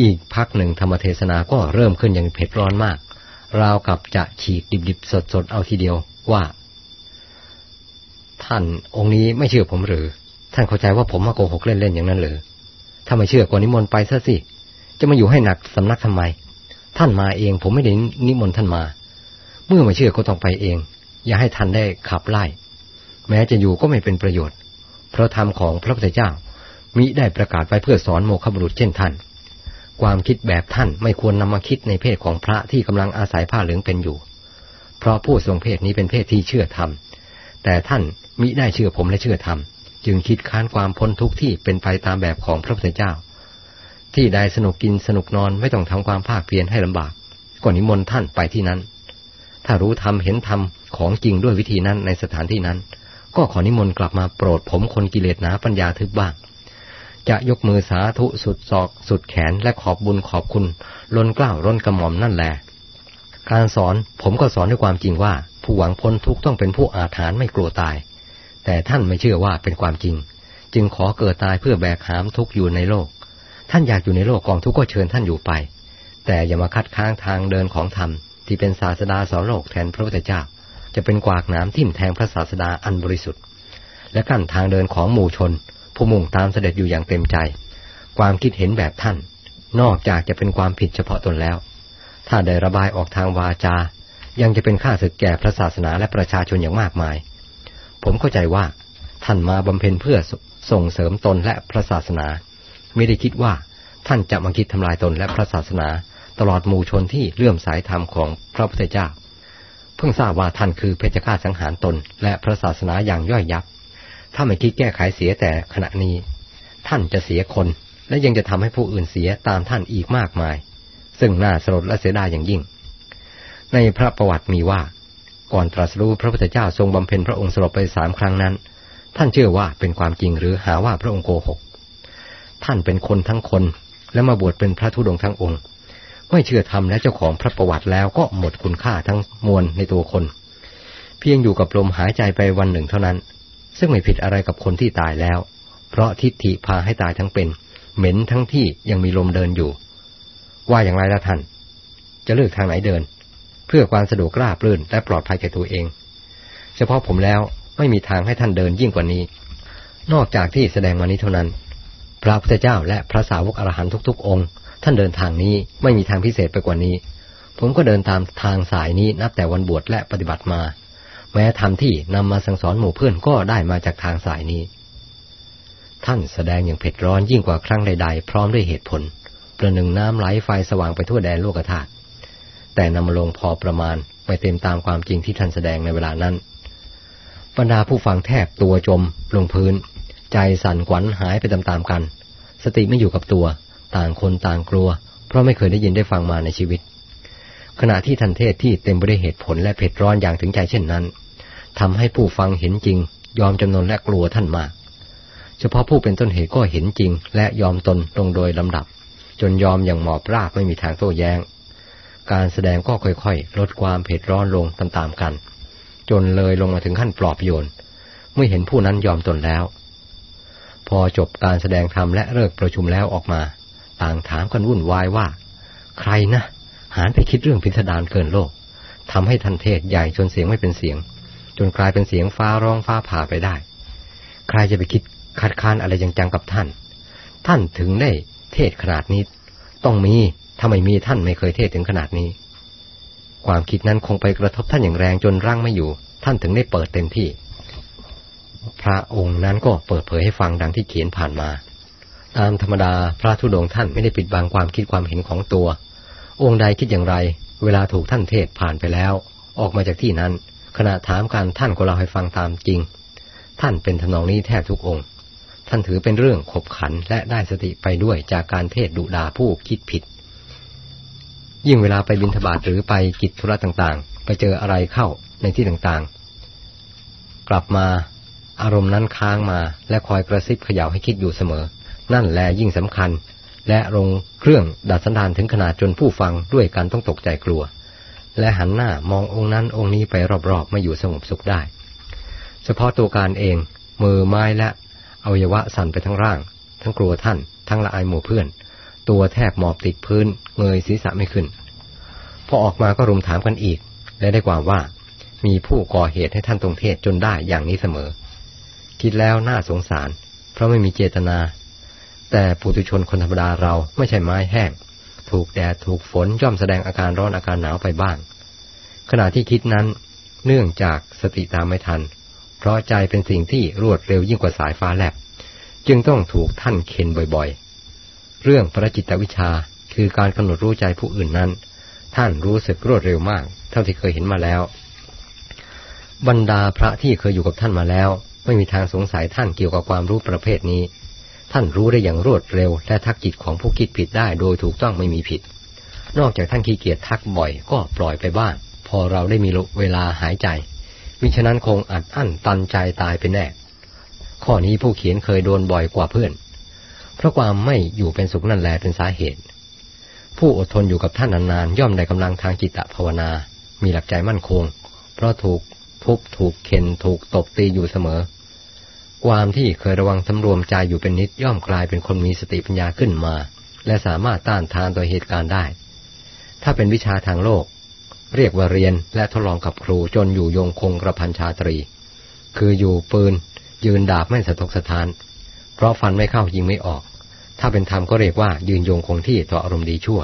อีกพักหนึ่งธรรมเทศนาก็เริ่มขึ้นอย่างเผ็ดร้อนมาก ราวกับจะฉีกดิบๆสดๆเอาทีเดียวว่า ท่านองค์นี้ไม่เชื่อผมหรือ ท่านเข้าใจว่าผมมาโกหกเล่นๆอย่างนั้นหรือถ้าไม่เชื่อก็นิมนต์ไปซะสิ จะมาอยู่ให้หนักสำนักทำไม ท่านมาเองผมไม่ได้นิมนต์ท่านมา เมื่อไม่เชื่อก็ต้องไปเอง อย่าให้ท่านได้ขับไล่ แม้จะอยู่ก็ไม่เป็นประโยชน์ เพราะธรรมของพระพุทธเจ้ามิได้ประกาศไว้เพื่อสอนโมฆะบุรุษเช่นท่าน ความคิดแบบท่านไม่ควรนำมาคิดในเพศของพระที่กำลังอาศัยผ้าเหลืองเป็นอยู่ เพราะผู้ทรงเพศนี้เป็นเพศที่เชื่อธรรม แต่ท่านมิได้เชื่อผมและเชื่อธรรม จึงคิดค้านความพ้นทุกข์ที่เป็นไปตามแบบของพระพุทธเจ้า ที่ได้สนุกกินสนุกนอนไม่ต้องทำความภาคเพียรให้ลำบากก็นิมนต์ท่านไปที่นั้น ถ้ารู้ธรรมเห็นธรรมของจริงด้วยวิธีนั้นในสถานที่นั้น ก็ขอนิมนต์กลับมาโปรดผมคนกิเลสหนาปัญญาทึบบ้าง จะยกมือสาธุสุดศอก สุดแขนและขอบบุญขอบคุณล้นกล้าวล้นกระหม่อมนั่นแหละการสอนผมก็สอนด้วยความจริงว่า ผู้หวังพ้นทุกต้องเป็นผู้อาถรรพ์ไม่กลัวตาย แต่ท่านไม่เชื่อว่าเป็นความจริง จึงขอเกิดตายเพื่อแบกหามทุกอยู่ในโลก ท่านอยากอยู่ในโลกกองทุกก็เชิญท่านอยู่ไป แต่อย่ามาคัดค้างทางเดินของธรรมที่เป็นศาสดาสอนโลกแทนพระพุทธเจ้า จะเป็นกวากน้ำทิ่มแทงพระศาสดาอันบริสุทธิ์ และกั้นทางเดินของหมู่ชน ผู้มุ่งตามเสด็จอยู่อย่างเต็มใจ ความคิดเห็นแบบท่าน นอกจากจะเป็นความผิดเฉพาะตนแล้ว ถ้าได้ระบายออกทางวาจา ยังจะเป็นค่าศึกแก่พระศาสนาและประชาชนอย่างมากมาย ผมเข้าใจว่า ท่านมาบำเพ็ญเพื่อส่งเสริมตนและพระศาสนา ไม่ได้คิดว่าท่านจะมาคิดทำลายตนและพระศาสนา ตลอดหมู่ชนที่เลื่อมสายธรรมของพระพุทธเจ้า เพิ่งทราบว่าท่านคือเพชฌฆาตสังหารตนและพระศาสนาอย่างย่อยยับ ถ้าไม่คิดแก้ไขเสียแต่ขณะนี้ ท่านจะเสียคน และยังจะทำให้ผู้อื่นเสียตามท่านอีกมากมาย ซึ่งน่าสลดและเสียดายอย่างยิ่ง ในพระประวัติมีว่า ก่อนตรัสรู้พระพุทธเจ้าทรงบำเพ็ญพระองค์สลบไปสามครั้งนั้น ท่านเชื่อว่าเป็นความจริงหรือหาว่าพระองค์โกหก ท่านเป็นคนทั้งคนและมาบวชเป็นพระธุดงค์ทั้งองค์ไม่เชื่อธรรมและเจ้าของพระประวัติแล้วก็หมดคุณค่าทั้งมวลในตัวคน เพียงอยู่กับลมหายใจไปวันหนึ่งเท่านั้น ซึ่งไม่ผิดอะไรกับคนที่ตายแล้ว เพราะทิฏฐิพาให้ตายทั้งเป็น เหม็นทั้งที่ยังมีลมเดินอยู่ ว่าอย่างไรละท่าน จะเลือกทางไหนเดิน เพื่อความสะดวกราบรื่นและปลอดภัยแก่ตัวเอง เฉพาะผมแล้วไม่มีทางให้ท่านเดินยิ่งกว่านี้ นอกจากที่แสดงมานี้เท่านั้น พระพุทธเจ้าและพระสาวกอรหันทุกๆ องค์ ท่านเดินทางนี้ไม่มีทางพิเศษไปกว่านี้ ผมก็เดินตามทางสายนี้นับแต่วันบวชและปฏิบัติมา แม้ธรรมที่นำมาสั่งสอนหมู่เพื่อนก็ได้มาจากทางสายนี้ ท่านแสดงอย่างเผ็ดร้อนยิ่งกว่าครั้งใดๆ พร้อมด้วยเหตุผล ประหนึ่งน้ำไหลไฟสว่างไปทั่วแดนโลกธาตุแต่นำมาลงพอประมาณไม่เต็มตามความจริงที่ท่านแสดงในเวลานั้นบรรดาผู้ฟังแทบตัวจม ลงพื้น ใจสั่นขวัญหายไปตามๆกัน สติไม่อยู่กับตัว ต่างคนต่างกลัว เพราะไม่เคยได้ยินได้ฟังมาในชีวิต ขณะที่ทันเทศที่เต็มไปด้วยเหตุผลและเผ็ดร้อนอย่างถึงใจเช่นนั้น ทำให้ผู้ฟังเห็นจริง ยอมจำนนและกลัวท่านมาก เฉพาะผู้เป็นต้นเหตุก็เห็นจริง และยอมตนลงโดยลำดับ จนยอมอย่างหมอบราบไม่มีทางโต้แย้ง การแสดงก็ค่อยๆ ลดความเผ็ดร้อนลงตามๆกัน จนเลยลงมาถึงขั้นปลอบโยน เมื่อเห็นผู้นั้นยอมตนแล้ว พอจบการแสดงธรรมและเลิกประชุมแล้วออกมา ต่างถามกันวุ่นวายว่า ใครนะหานไปคิดเรื่องพิสดารเกินโลกทำให้ทันเทศใหญ่จนเสียงไม่เป็นเสียง จนกลายเป็นเสียงฟ้าร้องฟ้าผ่าไปได้ ใครจะไปคิดคัดค้านอะไรยังจังกับท่าน ท่านถึงได้เทศขนาดนี้ ต้องมีถ้าไม่มีท่านไม่เคยเทศถึงขนาดนี้ ความคิดนั้นคงไปกระทบท่านอย่างแรงจนร่างไม่อยู่ ท่านถึงได้เปิดเต็มที่ พระองค์นั้นก็เปิดเผยให้ฟังดังที่เขียนผ่านมา ตามธรรมดาพระธุดงท่านไม่ได้ปิดบังความคิดความเห็นของตัว องค์ใดคิดอย่างไร เวลาถูกท่านเทศผ่านไปแล้ว ออกมาจากที่นั้น ขณะถามการท่านก็เล่าให้ฟังตามจริง ท่านเป็นทนองนี้แทบทุกองค์ ท่านถือเป็นเรื่องขบขันและได้สติไปด้วยจากการเทศดุดาผู้คิดผิด ยิ่งเวลาไปบินทบาทหรือไปกิจธุระต่างๆ ไปเจออะไรเข้าในที่ต่างๆ กลับมาอารมณ์นั้นค้างมาและคอยกระซิบเขย่าให้คิดอยู่เสมอ นั่นแหละยิ่งสำคัญ และลงเครื่องดัดสันดานถึงขนาดจนผู้ฟังด้วยการต้องตกใจกลัว และหันหน้ามององค์นั้นองค์นี้ไปรอบๆ ไม่อยู่สงบสุขได้ เฉพาะตัวการเอง มือไม้และอวัยวะสั่นไปทั้งร่าง ทั้งกลัวท่าน ทั้งละอายหมู่เพื่อน ตัวแทบหมอบติดพื้น เงยศีรษะไม่ขึ้น พอออกมาก็รุมถามกันอีก และได้ความว่า มีผู้ก่อเหตุให้ท่านตรงเทศจนได้อย่างนี้เสมอ คิดแล้วน่าสงสาร เพราะไม่มีเจตนา แต่ปุถุชนคนธรรมดาเราไม่ใช่ไม้แห้ง ถูกแดดถูกฝนย่อมแสดงอาการร้อนอาการหนาวไปบ้าง ขณะที่คิดนั้น เนื่องจากสติตามไม่ทัน เพราะใจเป็นสิ่งที่รวดเร็วยิ่งกว่าสายฟ้าแลบ จึงต้องถูกท่านเข็นบ่อยๆ เรื่องพระจิตวิชาคือการกำหนดรู้ใจผู้อื่นนั้น ท่านรู้สึกรวดเร็วมาก เท่าที่เคยเห็นมาแล้ว บรรดาพระที่เคยอยู่กับท่านมาแล้ว ไม่มีทางสงสัยท่านเกี่ยวกับความรู้ประเภทนี้ ท่านรู้ได้อย่างรวดเร็ว และทักจิตของผู้คิดผิดได้โดยถูกต้องไม่มีผิด นอกจากท่านขี้เกียจทักบ่อยก็ปล่อยไปบ้าง พอเราได้มีเวลาหายใจ มิฉะนั้นคงอัดอั้นตันใจตายไปแน่ ข้อนี้ผู้เขียนเคยโดนบ่อยกว่าเพื่อน เพราะความไม่อยู่เป็นสุขนั่นแหละเป็นสาเหตุ ผู้อดทนอยู่กับท่านนานๆย่อมได้กำลังทางจิตภาวนา มีหลักใจมั่นคง เพราะถูกทุบถูกเข็นถูกตบตีอยู่เสมอ ความที่เคยระวังสำรวมใจอยู่เป็นนิดย่อมกลายเป็นคนมีสติปัญญาขึ้นมา และสามารถต้านทานต่อเหตุการณ์ได้ ถ้าเป็นวิชาทางโลก เรียกว่าเรียนและทดลองกับครูจนอยู่ยงคงกระพันชาตรี คืออยู่ปืน ยืนดาบไม่สะทกสะทาน เพราะฟันไม่เข้ายิงไม่ออก ถ้าเป็นธรรมก็เรียกว่ายืนยงคงที่ต่ออารมณ์ดีชั่ว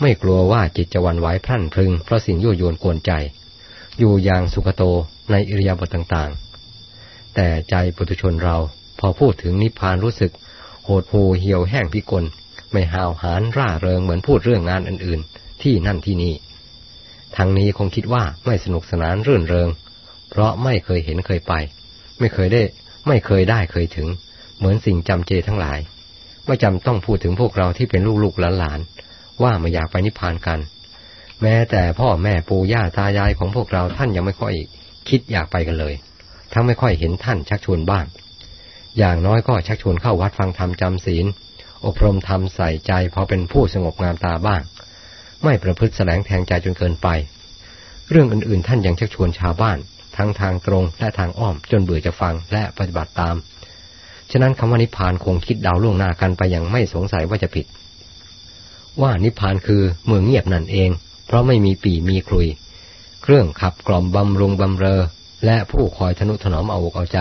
ไม่กลัวว่าจิตจะวันไหวพรั่นพรึงเพราะสิ่งยั่วยวนกวนใจ อยู่อย่างสุขโตในอิริยาบถต่างๆ แต่ใจปุถุชนเรา พอพูดถึงนิพพานรู้สึก โหดหูเหี่ยวแห้งพิกล ไม่หาวหานร่าเริงเหมือนพูดเรื่องงานอื่นๆ ที่นั่นที่นี่ทางนี้คงคิดว่าไม่สนุกสนานรื่นเริง เพราะไม่เคยเห็นเคยไป ไม่เคยได้ ไม่เคยได้เคยถึง เหมือนสิ่งจำเจทั้งหลาย ไม่จำต้องพูดถึงพวกเราที่เป็นลูกๆหลานๆว่าไม่อยากไปนิพพานกัน แม้แต่พ่อแม่ปู่ย่าตายายของพวกเราท่านยังไม่ค่อยคิดอยากไปกันเลย ทั้งไม่ค่อยเห็นท่านชักชวนบ้าง อย่างน้อยก็ชักชวนเข้าวัดฟังธรรมจำศีล อบรมธรรมใส่ใจพอเป็นผู้สงบงามตาบ้าง ไม่ประพฤติแสลงแทงใจจนเกินไป เรื่องอื่นๆ ท่านยังชักชวนชาวบ้าน ทั้งทางตรงและทางอ้อมจนเบื่อจะฟังและปฏิบัติตาม ฉะนั้นคำว่านิพพานคงคิดเดาล่วงหน้ากันไปอย่างไม่สงสัยว่าจะผิด ว่านิพพานคือเมืองเงียบนั่นเอง เพราะไม่มีปีมีคลุย เครื่องขับกล่อมบำรุงบำเรอ และผู้คอยทนุถนอมเอาอกเอาใจ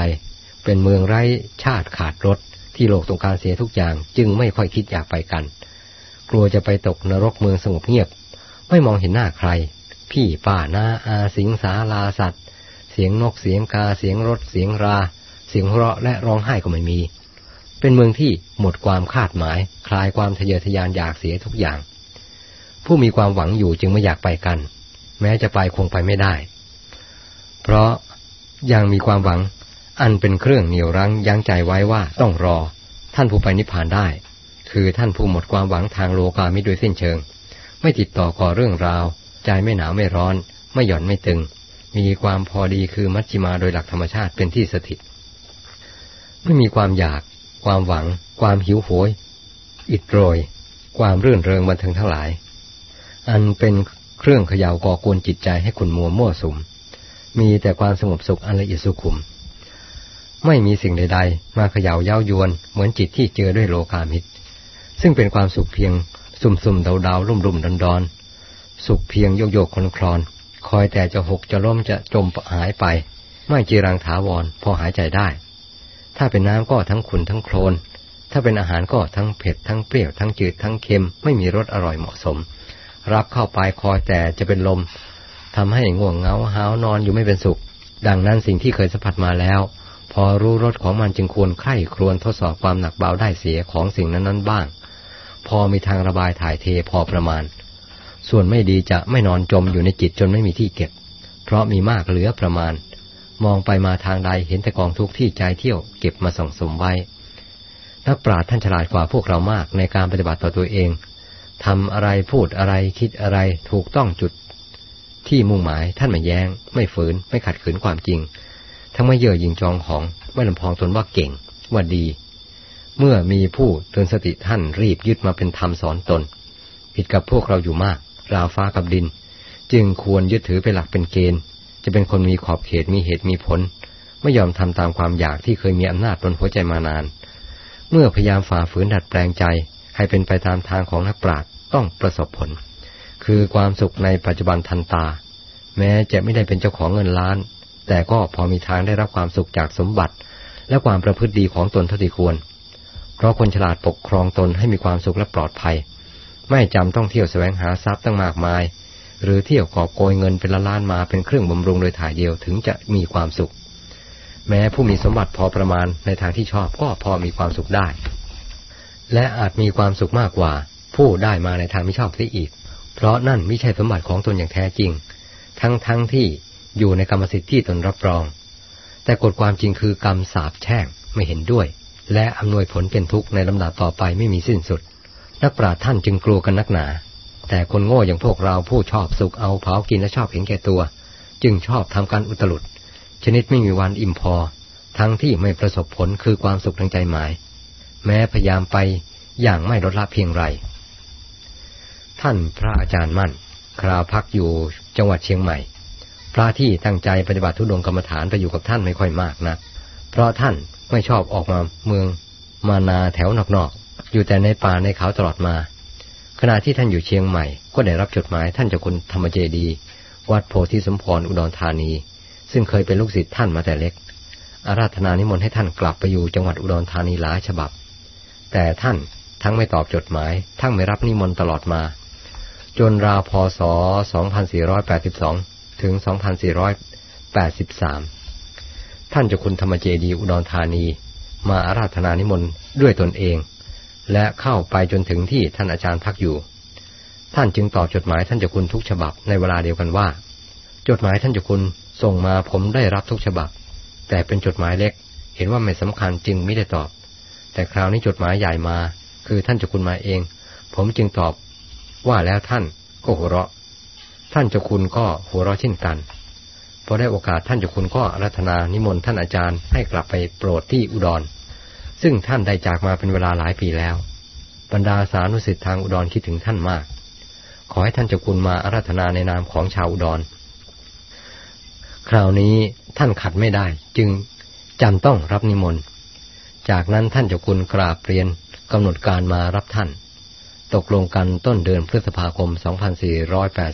เป็นเมืองไร้ชาติขาดรถที่โลกต้องการเสียทุกอย่าง จึงไม่ค่อยคิดอยากไปกัน กลัวจะไปตกนรกเมืองสงบเงียบ ไม่มองเห็นหน้าใคร พี่ป้านาอาสิงสาลาสัตว์ เสียงนกเสียงกาเสียงรถเสียงรา เสียงเราะและร้องไห้ก็ไม่มี เป็นเมืองที่หมดความคาดหมาย คลายความทะเยอทะยานอยากเสียทุกอย่าง ผู้มีความหวังอยู่จึงไม่อยากไปกัน แม้จะไปคงไปไม่ได้ เพราะ ยังมีความหวัง อันเป็นเครื่องเหนี่ยวรั้งยั้งใจไว้ว่าต้องรอ ท่านผู้ไปนิพพานได้ คือท่านผู้หมดความหวังทางโลกามิโดยเส้นเชิง ไม่ติดต่อก่อเรื่องราว ใจไม่หนาวไม่ร้อน ไม่หย่อนไม่ตึง มีความพอดีคือมัชฌิมาโดยหลักธรรมชาติเป็นที่สถิต ไม่มีความอยาก ความหวัง ความหิวโหย อิดโรย ความรื่นเริงบันเทิงทั้งหลาย อันเป็นเครื่องเขย่าก่อกวนจิตใจให้คุณมัวมั่วสุม มีแต่ความสงบสุขอันละเอียดสุขุม ไม่มีสิ่งใด ๆ มาเขย่าเย้ายวน เหมือนจิตที่เจอด้วยโลกามิตร ซึ่งเป็นความสุขเพียง สุ่มๆเดาๆรุ่มๆดอนๆสุขเพียงโยกโยกคลนคลอนคอยแต่จะหกจะล้มจะจมหายไป ไม่จีรังถาวรพอหายใจได้ ถ้าเป็นน้ำก็ทั้งขุ่นทั้งโคลน ถ้าเป็นอาหารก็ทั้งเผ็ดทั้งเปรี้ยวทั้งจืดทั้งเค็ม ไม่มีรสอร่อยเหมาะสม รับเข้าไปคอยแต่จะเป็นลม ทำให้ง่วงเหงาหาวนอนอยู่ไม่เป็นสุข ดังนั้นสิ่งที่เคยสัมผัสมาแล้ว พอรู้รสของมันจึงควรไข้ครวนทดสอบความหนักเบาได้เสียของสิ่งนั้นๆบ้าง พอมีทางระบายถ่ายเทพอประมาณ ส่วนไม่ดีจะไม่นอนจมอยู่ในจิตจนไม่มีที่เก็บ เพราะมีมากเหลือประมาณ มองไปมาทางใดเห็นแต่กองทุกข์ที่ใจเที่ยวเก็บมาส่งสมไว้นักปราชญ์ท่านฉลาดกว่าพวกเรามากในการปฏิบัติต่อตัวเองทำอะไรพูดอะไรคิดอะไรถูกต้องจุด ที่มุ่งหมายท่านไม่แยง้ง ไม่ฝืน ไม่ขัดขืนความจริง ทั้งไม่เย่อหยิงจองของไม่ลำพองตนว่าเก่ง ว่าดี เมื่อมีผู้เตือนสติท่านรีบยึดมาเป็นธรรมสอนตน ผิดกับพวกเราอยู่มาก ราวฟ้ากับดิน จึงควรยึดถือเป็นหลักเป็นเกณฑ์ จะเป็นคนมีขอบเขตมีเหตุมีผล ไม่ยอมทำตามความอยากที่เคยมีอำนาจบนหัวใจมานาน เมื่อพยายามฝ่าฝืนดัดแปลงใจ ให้เป็นไปตามทางของนักปราชญ์ต้องประสบผล คือความสุขในปัจจุบันทันตา แม้จะไม่ได้เป็นเจ้าของเงินล้าน แต่ก็พอมีทางได้รับความสุขจากสมบัติ และความประพฤติดีของตนเท่าที่ควร เพราะคนฉลาดปกครองตนให้มีความสุขและปลอดภัย ไม่จำต้องเที่ยวแสวงหาทรัพย์ตั้งมากมาย หรือเที่ยวกอบโกยเงินเป็นล้านมาเป็นเครื่องบำรุงโดยถ่ายเดียวถึงจะมีความสุข แม้ผู้มีสมบัติพอประมาณในทางที่ชอบก็พอมีความสุขได้ และอาจมีความสุขมากกว่า ผู้ได้มาในทางไม่ชอบที่อีก เพราะนั่นไม่ใช่สมบัติของตนอย่างแท้จริง ทั้งทั้งที่อยู่ในกรรมสิทธิ์ที่ตนรับรอง แต่กฎความจริงคือกรรมสาบแช่งไม่เห็นด้วย และอำนวยผลเป็นทุกข์ในลำดับต่อไปไม่มีสิ้นสุด นักปราชญ์ท่านจึงกลัวกันนักหนา แต่คนโง่อย่างพวกเราผู้ชอบสุกเอาเผากินและชอบเห็นแก่ตัว จึงชอบทำการอุตลุดชนิดไม่มีวันอิ่มพอ ทั้งที่ไม่ประสบผลคือความสุขทางใจหมาย แม้พยายามไปอย่างไม่ลดละเพียงไร ท่านพระอาจารย์มั่น คราพักอยู่จังหวัดเชียงใหม่ พระที่ตั้งใจปฏิบัติทุดงกรรมฐานไปอยู่กับท่านไม่ค่อยมากนะเพราะท่านไม่ชอบออกมาเมืองมานาแถวนอกๆอยู่แต่ในป่าในเขาตลอดมา ขณะที่ท่านอยู่เชียงใหม่ ก็ได้รับจดหมายท่านจ้าคุณธรรมเจดี วัดโพธิสมพรอุดรธานี ซึ่งเคยเป็นลูกศิษย์ท่านมาแต่เล็ก อาราธนานิมนต์ให้ท่านกลับไปอยู่จังหวัดอุดรธานีหลายฉบับ แต่ท่านทั้งไม่ตอบจดหมาย ทั้งไม่รับนิมนต์ตลอดมา จนราวพศ 2482 ถึง 2483 ท่านเจ้าคุณธรรมเจดีอุดรธานี มาอาราธนานิมนต์ด้วยตนเอง และเข้าไปจนถึงที่ท่านอาจารย์พักอยู่ ท่านจึงตอบจดหมายท่านเจ้าคุณทุกฉบับในเวลาเดียวกันว่า จดหมายท่านเจ้าคุณส่งมาผมได้รับทุกฉบับ แต่เป็นจดหมายเล็ก เห็นว่าไม่สำคัญจึงไม่ได้ตอบ แต่คราวนี้จดหมายใหญ่มา คือท่านเจ้าคุณมาเอง ผมจึงตอบ ว่าแล้วท่านก็หัวเราะ ท่านเจ้าคุณก็หัวเราะเช่นกันพอได้โอกาสท่านเจ้าคุณก็รัตนานิมนต์ท่านอาจารย์ให้กลับไปโปรดที่อุดร ซึ่งท่านได้จากมาเป็นเวลาหลายปีแล้ว บรรดาสานุสิทธิ์ทางอุดรคิดถึงท่านมาก ขอให้ท่านเจ้าคุณมาอาราธนาในนามของชาวอุดร คราวนี้ท่านขัดไม่ได้ จึงจำต้องรับนิมนต์ จากนั้นท่านเจ้าคุณกราบเรียนกำหนดการมารับท่าน ตกลงกันต้นเดือนพฤษภาคม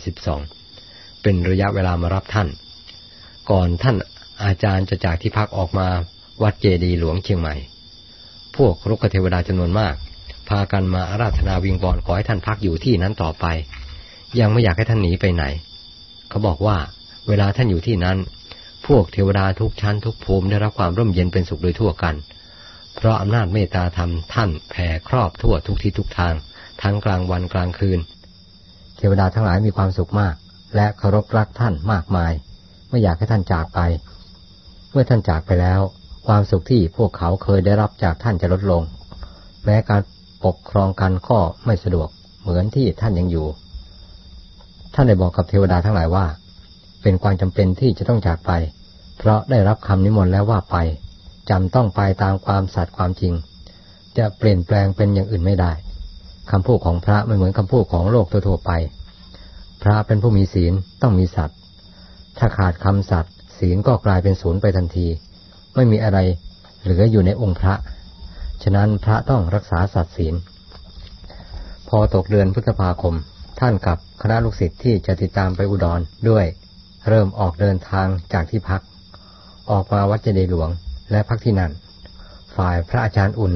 2482 เป็นระยะเวลามารับท่าน ก่อนท่านอาจารย์จะจากที่พักออกมาวัดเจดีหลวงเชียงใหม่ พวกรุกเทวดาจำนวนมาก พากันมาอาราธนาวิงบอลขอให้ท่านพักอยู่ที่นั้นต่อไป ยังไม่อยากให้ท่านหนีไปไหน เขาบอกว่า เวลาท่านอยู่ที่นั้น พวกเทวดาทุกชั้นทุกภูมิได้รับความร่มเย็นเป็นสุขโดยทั่วกัน เพราะอำนาจเมตตาธรรมท่านแผ่ครอบทั่วทุกทิศทุกทาง ทั้งกลางวันกลางคืน เทวดาทั้งหลายมีความสุขมาก และเคารพรักท่านมากมาย ไม่อยากให้ท่านจากไป เมื่อท่านจากไปแล้ว ความสุขที่พวกเขาเคยได้รับจากท่านจะลดลง แม้การปกครองกันก็ไม่สะดวกเหมือนที่ท่านยังอยู่ ท่านได้บอกกับเทวดาทั้งหลายว่า เป็นความจำเป็นที่จะต้องจากไป เพราะได้รับคำนิมนต์แล้วว่าไปจำต้องไปตามความสัตย์ความจริง จะเปลี่ยนแปลงเป็นอย่างอื่นไม่ได้ คำพูดของพระไม่เหมือนคำพูดของโลกทั่วไป พระเป็นผู้มีศีลต้องมีสัตว์ถ้าขาดคำสัตย์ศีลก็กลายเป็นศูนย์ไปทันที ไม่มีอะไรเหลืออยู่ในองค์พระ ฉะนั้นพระต้องรักษาสัตว์ศีล พอตกเดือนพฤษภาคม ท่านกับคณะลูกศิษย์ที่จะติดตามไปอุดรด้วย เริ่มออกเดินทางจากที่พัก ออกมาวัดเจดีย์หลวงและพักที่นั่น ฝ่ายพระอาจารย์อุ่น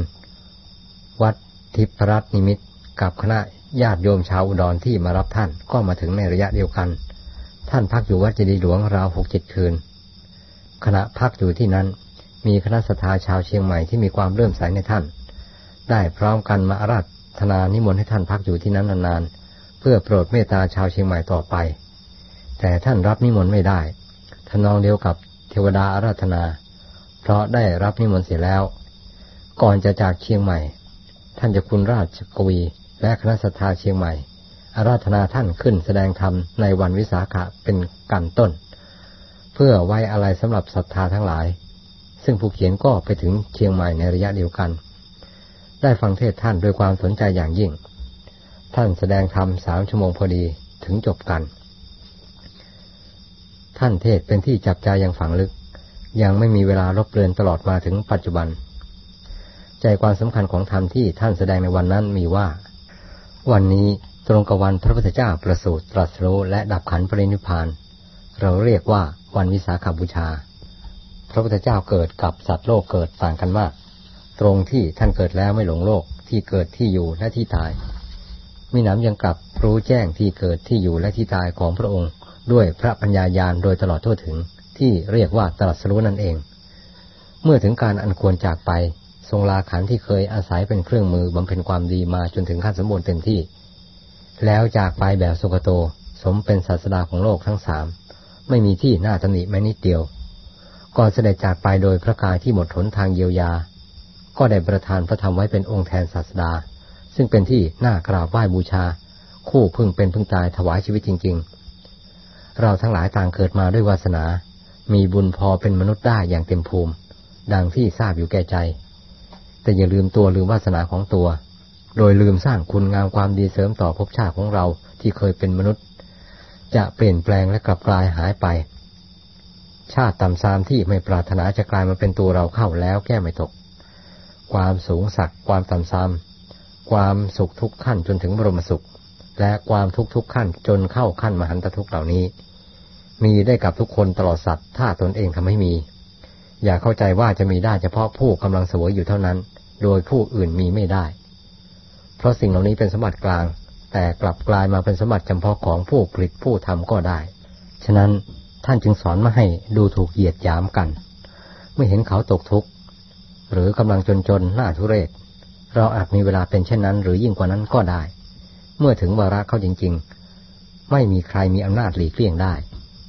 วัดทิพรัตนิมิต กับคณะญาติโยมชาวอุดรที่มารับท่านก็มาถึงในระยะเดียวกัน ท่านพักอยู่วัดเจดีย์หลวงราวหกเจ็ดคืน ขณะพักอยู่ที่นั้น มีคณะสถาชาวเชียงใหม่ที่มีความเริ่อมใสในท่าน ได้พร้อมกันมาอาราธนานิมนต์ให้ท่านพักอยู่ที่นั้นนานๆ เพื่อโปรดเมตตาชาวเชียงใหม่ต่อไป แต่ท่านรับนิมนต์ไม่ได้ทนองเดียวกับเทวดาอาราธนา เพราะได้รับนิมนต์เสร็จแล้ว ก่อนจะจากเชียงใหม่ ท่านจะคุณราชกวี และคณะสัตยาเชียงใหม่ อาราธนาท่านขึ้นแสดงธรรมในวันวิสาขะเป็นกันต้น เพื่อไว้อะไรสำหรับศรัทธาทั้งหลาย ซึ่งผู้เขียนก็ไปถึงเชียงใหม่ในระยะเดียวกัน ได้ฟังเทศท่านด้วยความสนใจอย่างยิ่ง ท่านแสดงธรรมสามชั่วโมงพอดีถึงจบกัน ท่านเทศเป็นที่จับใจอย่างฝังลึก ยังไม่มีเวลาลบเลือนตลอดมาถึงปัจจุบัน ใจความสำคัญของธรรมที่ท่านแสดงในวันนั้นมีว่า วันนี้ตรงกับวันพระพุทธเจ้าประสูติตรัสรู้และดับขันปรินิพาน เราเรียกว่าวันวิสาขบูชา พระพุทธเจ้าเกิดกับสัตว์โลกเกิดต่างกันมาก ตรงที่ท่านเกิดแล้วไม่หลงโลกที่เกิดที่อยู่และที่ตายมีน้ำยังกลับรู้แจ้งที่เกิดที่อยู่และที่ตายของพระองค์ ด้วยพระปัญญายาณโดยตลอดทั่วถึงที่เรียกว่าตรัสรู้นั่นเอง เมื่อถึงการอันควรจากไป ทรงลาขันที่เคยอาศัยเป็นเครื่องมือบำเพ็ญความดีมาจนถึงขั้นสมบูรณ์เต็มที่ แล้วจากไปแบบสุกโตสมเป็นศาสดาของโลกทั้งสามไม่มีที่น่าตำหนิแม้นิดเดียว ก่อนเสด็จจากไปโดยพระกายที่หมดหนทางเยียวยา ก็ได้ประทานพระธรรมไว้เป็นองค์แทนศาสดา ซึ่งเป็นที่น่ากราบไหว้บูชา คู่พึ่งเป็นพึ่งตายถวายชีวิตจริง ๆ เราทั้งหลายต่างเกิดมาด้วยวาสนา มีบุญพอเป็นมนุษย์ได้อย่างเต็มภูมิ ดังที่ทราบอยู่แก่ใจ แต่อย่าลืมตัวลืมวาสนาของตัว โดยลืมสร้างคุณงามความดีเสริมต่อภพชาติของเราที่เคยเป็นมนุษย์ จะเปลี่ยนแปลงและกลับกลายหายไป ชาติต่ำซามที่ไม่ปรารถนาจะกลายมาเป็นตัวเราเข้าแล้วแก้ไม่ตก ความสูงสักความต่ำซามความสุขทุกขั้นจนถึงบรมสุข และความทุกทุกขั้นจนเข้าขั้นมหันตทุกเหล่านี้ มีได้กับทุกคนตลอดสัตว์ถ้าตนเองทำให้มี อย่าเข้าใจว่าจะมีได้เฉพาะผู้กำลังสวยอยู่เท่านั้น โดยผู้อื่นมีไม่ได้ เพราะสิ่งเหล่านี้เป็นสมบัติกลาง แต่กลับกลายมาเป็นสมบัติจำเพาะของผู้ผลิตผู้ทำก็ได้ ฉะนั้นท่านจึงสอนมาให้ดูถูกเหยียดยามกันเมื่อเห็นเขาตกทุกข์หรือกำลังจนจนหน้าทุเรศ เราอาจมีเวลาเป็นเช่นนั้น หรือยิ่งกว่านั้นก็ได้ เมื่อถึงวาระเข้าจริง ๆ ไม่มีใครมีอำนาจหลีกเลี่ยงได้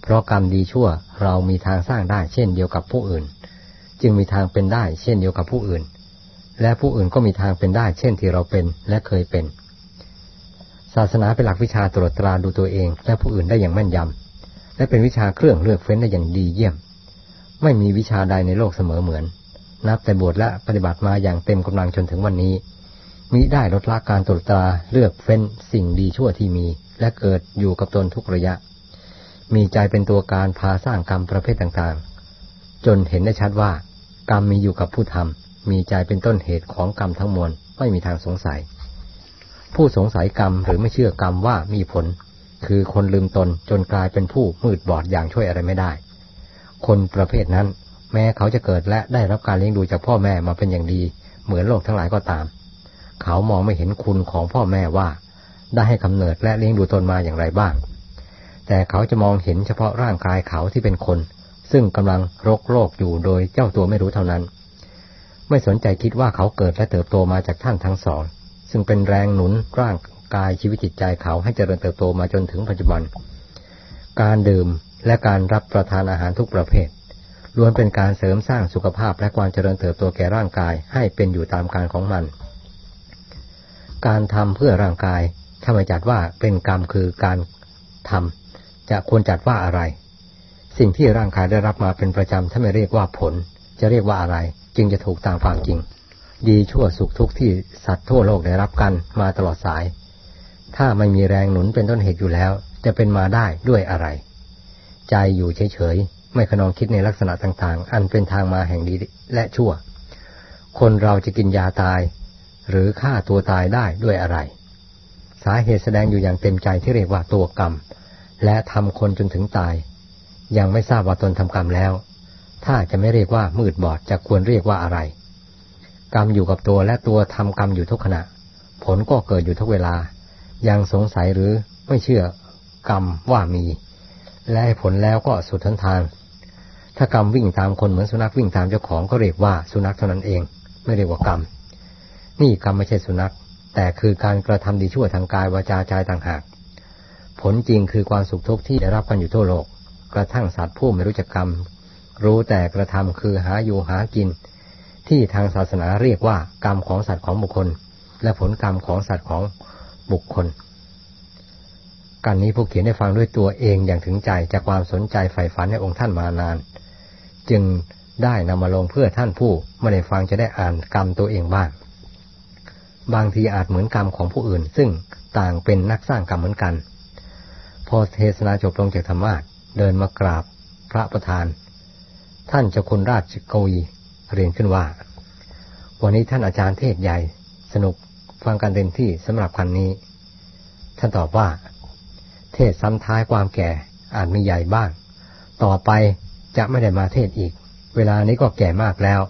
เพราะกรรมดีชั่วเรามีทางสร้างได้เช่นเดียวกับผู้อื่น จึงมีทางเป็นได้เช่นเดียวกับผู้อื่น และผู้อื่นก็มีทางเป็นได้ เช่นที่เราเป็นและเคยเป็น ศาสนาเป็นหลักวิชาตรวจตราดูตัวเอง และผู้อื่นได้อย่างแม่นยำและเป็นวิชาเครื่องเลือกเฟ้นได้อย่างดีเยี่ยม ไม่มีวิชาใดในโลกเสมอเหมือน นับแต่บวชและปฏิบัติมาอย่างเต็มกำลังจนถึงวันนี้มิได้ลดละการตรวจตราเลือกเฟ้นสิ่งดีชั่วที่มี และเกิดอยู่กับตนทุกระยะ มีใจเป็นตัวการพาสร้างกรรมประเภทต่างๆ จนเห็นได้ชัดว่า กรรมมีอยู่กับผู้ทำ มีใจเป็นต้นเหตุของกรรมทั้งมวลไม่มีทางสงสัย ผู้สงสัยกรรมหรือไม่เชื่อกรรมว่ามีผล คือคนลืมตนจนกลายเป็นผู้มืดบอดอย่างช่วยอะไรไม่ได้ คนประเภทนั้น แม้เขาจะเกิดและได้รับการเลี้ยงดูจากพ่อแม่มาเป็นอย่างดี เหมือนโลกทั้งหลายก็ตาม เขามองไม่เห็นคุณของพ่อแม่ว่า ได้ให้กำเนิดและเลี้ยงดูตนมาอย่างไรบ้าง แต่เขาจะมองเห็นเฉพาะร่างกายเขาที่เป็นคน ซึ่งกำลังรกโลกอยู่โดยเจ้าตัวไม่รู้เท่านั้น ไม่สนใจคิดว่าเขาเกิดและเติบโตมาจากท่านทั้งสอง ซึ่งเป็นแรงหนุนร่างกายชีวิตจิตใจเขาให้เจริญเติบโตมาจนถึงปัจจุบัน การดื่มและการรับประทานอาหารทุกประเภทล้วนเป็นการเสริมสร้างสุขภาพและความเจริญเติบโตแก่ร่างกายให้เป็นอยู่ตามการของมัน การทำเพื่อร่างกายถ้าไม่จัดว่าเป็นกรรมคือการทำจะควรจัดว่าอะไร สิ่งที่ร่างกายได้รับมาเป็นประจำถ้าไม่เรียกว่าผล จะเรียกว่าอะไร จึงจะถูกตามความจริง ดีชั่วสุขทุกข์ที่สัตว์ทั่วโลกได้รับกันมาตลอดสาย ถ้าไม่มีแรงหนุนเป็นต้นเหตุอยู่แล้ว จะเป็นมาได้ด้วยอะไร ใจอยู่เฉยๆไม่ขนองคิดในลักษณะต่างๆ อันเป็นทางมาแห่งดีและชั่ว คนเราจะกินยาตาย หรือฆ่าตัวตายได้ด้วยอะไร สาเหตุแสดงอยู่อย่างเต็มใจที่เรียกว่าตัวกรรม และทำคนจนถึงตาย ยังไม่ทราบว่าตนทำกรรมแล้ว ถ้าจะไม่เรียกว่ามืดบอดจะควรเรียกว่าอะไร กรรมอยู่กับตัวและตัวทำกรรมอยู่ทุกขณะ ผลก็เกิดอยู่ทุกเวลา ยังสงสัยหรือไม่เชื่อกรรมว่ามี และผลแล้วก็สุดทันทางถ้ากรรมวิ่งตามคนเหมือนสุนัขวิ่งตามเจ้าของก็เรียกว่าสุนัขเท่านั้นเอง ไม่เรียกว่ากรรม นี่กรรมไม่ใช่สุนัข แต่คือการกระทำดีชั่วทางกายวาจาใจต่างหาก ผลจริงคือความสุขทุกข์ที่ได้รับกันอยู่ทั่วโลก กระทั่งสัตว์ผู้ไม่รู้จักกรรม รู้แต่กระทำคือหาอยู่หากิน ที่ทางศาสนาเรียกว่ากรรมของสัตว์ของบุคคล และผลกรรมของสัตว์ของบุคคลการนี้ผู้เขียนได้ฟังด้วยตัวเองอย่างถึงใจจากความสนใจใฝ่ฝันในองค์ท่านมานาน จึงได้นำมาลงเพื่อท่านผู้ไม่ได้ฟังจะได้อ่านกรรมตัวเองบ้าง บางทีอาจเหมือนกรรมของผู้อื่น ซึ่งต่างเป็นนักสร้างกรรมเหมือนกัน พอเทศนาจบลงจากธรรมาเดินมากราบพระประธาน ท่านเจ้าคุณราชกวีเรียนขึ้นว่า วันนี้ท่านอาจารย์เทศใหญ่สนุกฟังกันเต็มที่สำหรับคันนี้ ท่านตอบว่า เทศซ้ำท้ายความแก่อาจมีใหญ่บ้าง ต่อไปจะไม่ได้มาเทศอีก เวลานี้ก็แก่มากแล้ว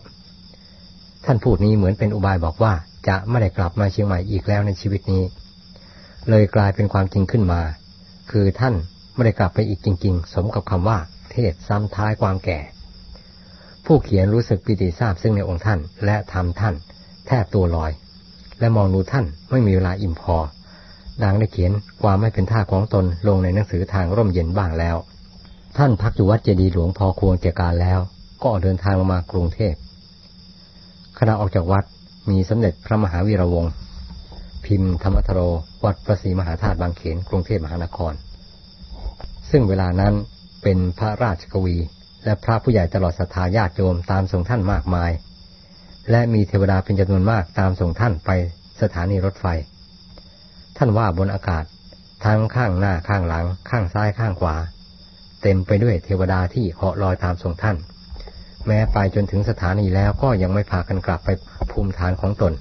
ท่านพูดนี้เหมือนเป็นอุบายบอกว่าจะไม่ได้กลับมาเชียงใหม่อีกแล้วในชีวิตนี้ เลยกลายเป็นความจริงขึ้นมา คือท่านไม่ได้กลับไปอีกจริง ๆ สมกับคำว่า เทศซ้ำท้ายความแก่ ผู้เขียนรู้สึกปิติทราบซึ่งในองค์ท่านและทำท่าน แทบตัวลอย และมองดูท่านไม่มีเวลาอิ่มพอดังได้เขียนความไม่เป็นท่าของตนลงในหนังสือทางร่มเย็นบ้างแล้ว ท่านพักอยู่วัดเจดีหลวงพอควรเจการแล้ว ก็ออกเดินทางมากรุงเทพขณะออกจากวัดมีสมเด็จพระมหาวีระวงศ์พิมพ์ธรรมทโร วัดประศรีมหาธาตุบางเขนกรุงเทพมหานคร ซึ่งเวลานั้นเป็นพระราชกวี และพระผู้ใหญ่ตลอดศรัทธาญาติโยมตามส่งท่านมากมาย และมีเทวดาเป็นจำนวนมากตามส่งท่านไปสถานีรถไฟ ท่านว่าบนอากาศทั้งข้างหน้าข้างหลัง ข้างซ้ายข้างขวา เต็มไปด้วยเทวดาที่เหาะลอยตามทรงท่าน แม้ไปจนถึงสถานีแล้วก็ยังไม่พากันกลับไปภูมิฐานของตน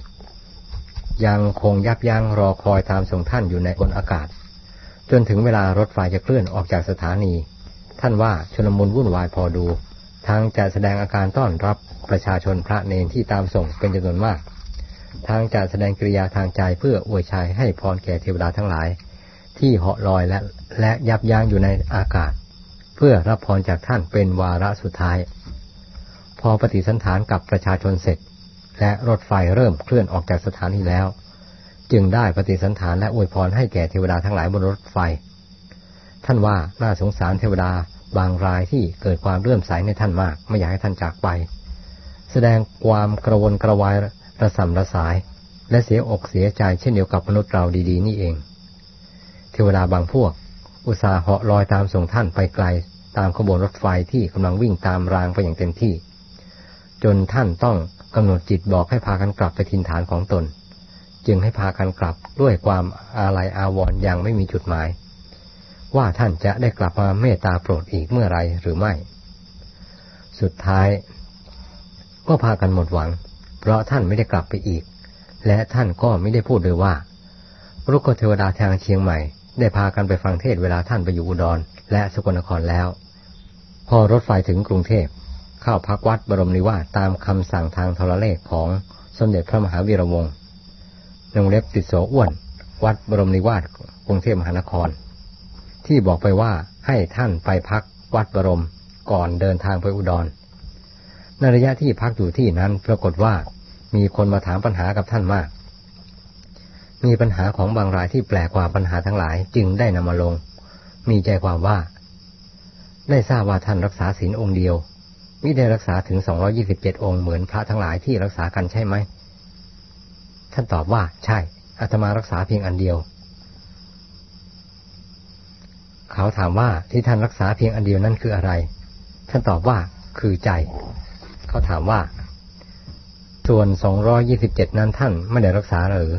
ยังคงยับยั้งรอคอยตามทรงท่านอยู่ในบนอากาศ จนถึงเวลารถไฟจะเคลื่อนออกจากสถานี ท่านว่าชนมุนวุ่นวายพอดูทางจะแสดงอาการต้อนรับประชาชนพระเนนที่ตามส่งเป็นจำนวนมากทางจะแสดงกิริยาทางใจเพื่ออวยชัยให้พรแก่เทวดาทั้งหลาย ที่เหาะลอยและและยับยั้งอยู่ในอากาศ เพื่อรับพรจากท่านเป็นวาระสุดท้าย พอปฏิสันฐานกับประชาชนเสร็จ และรถไฟเริ่มเคลื่อนออกจากสถานีแล้ว จึงได้ปฏิสันฐานและอวยพรให้แก่เทวดาทั้งหลายบนรถไฟ ท่านว่าน่าสงสารเทวดาบางรายที่เกิดความเลื่อมใสในท่านมาก ไม่อยากให้ท่านจากไป แสดงความกระวนกระวายระสำระสาย และเสียอกเสียใจเช่นเดียวกับมนุษย์เราดีๆ นี่เอง เทวดาบางพวก อุตสาห์เหาะลอยตามส่งท่านไปไกล ตามขบวนรถไฟที่กำลังวิ่งตามรางไปอย่างเต็มที่ จนท่านต้องกำหนดจิตบอกให้พากันกลับไปทินฐานของตน จึงให้พากันกลับด้วยความอาลัยอาวรณ์อย่างไม่มีจุดหมาย ว่าท่านจะได้กลับมาเมตตาโปรดอีกเมื่อไรหรือไม่ สุดท้าย ก็พากันหมดหวัง เพราะท่านไม่ได้กลับไปอีก และท่านก็ไม่ได้พูดเลยว่ารุกเทวดาทางเชียงใหม่ ได้พากันไปฟังเทศเวลาท่านไปอยู่อุดร และสกลนครแล้ว พอรถไฟถึงกรุงเทพเข้าพักวัดบรมนิวาสตามคำสั่งทางโทรเลขของสมเด็จพระมหาวีระวงศ์นงเล็บติดโสอ้วน วัดบรมนิวาสกรุงเทพมหานคร ที่บอกไปว่าให้ท่านไปพักวัดบรมก่อนเดินทางไปอุดร ในระยะที่พักอยู่ที่นั้นปรากฏว่ามีคนมาถามปัญหากับท่านมาก มีปัญหาของบางรายที่แปลกกว่าปัญหาทั้งหลายจึงได้นำมาลง มีใจความว่า ได้ทราบว่าท่านรักษาศีลองค์เดียวมิได้รักษาถึงสองรอยี่สิบเจ็ดองค์เหมือนพระทั้งหลายที่รักษากันใช่ไหม ท่านตอบว่าใช่อาตมารักษาเพียงอันเดียว เขาถามว่าที่ท่านรักษาเพียงอันเดียวนั่นคืออะไร ท่านตอบว่าคือใจ เขาถามว่า ส่วนสองรอยี่สิบเจ็ดนั้นท่านไม่ได้รักษาหรือ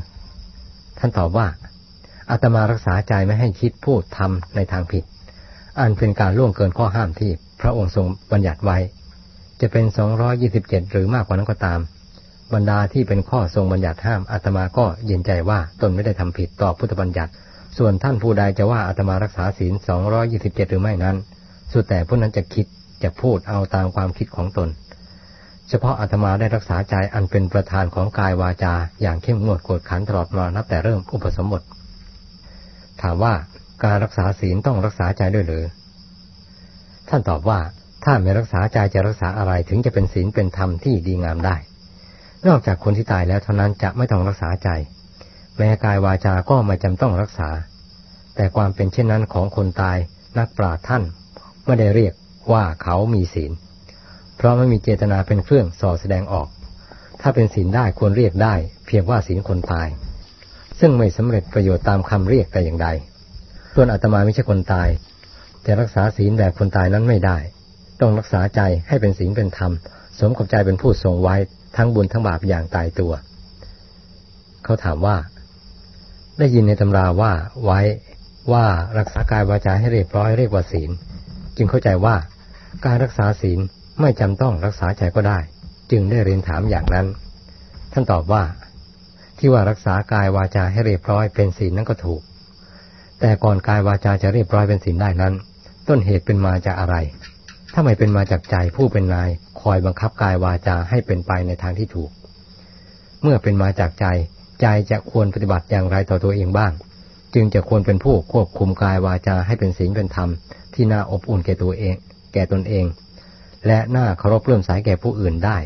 ท่านตอบว่าอาตมารักษาใจไม่ให้คิดพูดทำในทางผิด อันเป็นการล่วงเกินข้อห้ามที่พระองค์ทรงบัญญัติไว้ จะเป็นสองร้อยี่สิบเจ็ดหรือมากกว่านั้นก็ตาม บรรดาที่เป็นข้อทรงบัญญัติห้ามอาตมาก็เย็นใจว่าตนไม่ได้ทำผิดต่อพุทธบัญญัติ ส่วนท่านผู้ใดจะว่าอาตมารักษาศีลสองร้อยี่สิบเจ็ดหรือไม่นั้น สุดแต่ผู้นั้นจะคิดจะพูดเอาตามความคิดของตน เฉพาะอาตมาได้รักษาใจอันเป็นประธานของกายวาจา อย่างเข้มงวดกดขันตลอดมานับแต่เริ่มอุปสมบท ถามว่าการรักษาศีลต้องรักษาใจด้วยหรือ ท่านตอบว่าถ้าไม่รักษาใจจะรักษาอะไรถึงจะเป็นศีลเป็นธรรมที่ดีงามได้ นอกจากคนที่ตายแล้วเท่านั้นจะไม่ต้องรักษาใจ แม้กายวาจาก็ไม่จำต้องรักษา แต่ความเป็นเช่นนั้นของคนตายนักปราชญ์ท่านไม่ได้เรียกว่าเขามีศีล เพราะไม่มีเจตนาเป็นเครื่องส่อแสดงออก ถ้าเป็นศีลได้ควรเรียกได้ เพียงว่าศีลคนตาย ซึ่งไม่สำเร็จประโยชน์ตามคำเรียกแต่อย่างใด ส่วนอาตมาไม่ใช่คนตาย แต่รักษาศีลแบบคนตายนั้นไม่ได้ ต้องรักษาใจให้เป็นศีลเป็นธรรม สมกับใจเป็นผู้ทรงไว้ทั้งบุญทั้งบาปอย่างตายตัว เขาถามว่า ได้ยินในตำราว่าไว้ว่ารักษากายวาจาให้เรียบร้อยเรียกว่าศีล จึงเข้าใจว่า การรักษาศีลไม่จำต้องรักษาใจก็ได้ จึงได้เรียนถามอย่างนั้น ท่านตอบว่า ที่ว่ารักษากายวาจาให้เรียบร้อยเป็นศีลนั้นก็ถูก แต่ก่อนกายวาจาจะเรียบร้อยเป็นศีลได้นั้น ต้นเหตุเป็นมาจากอะไร ถ้าไม่เป็นมาจากใจผู้เป็นนายคอยบังคับกายวาจาให้เป็นไปในทางที่ถูก เมื่อเป็นมาจากใจ ใจจะควรปฏิบัติอย่างไรต่อตัวเองบ้าง จึงจะควรเป็นผู้ควบคุมกายวาจาให้เป็นศีลเป็นธรรม ที่น่าอบอุ่นแก่ตัวเอง แก่ตนเอง และน่าเคารพเลื่อมสายแก่ผู้อื่นได้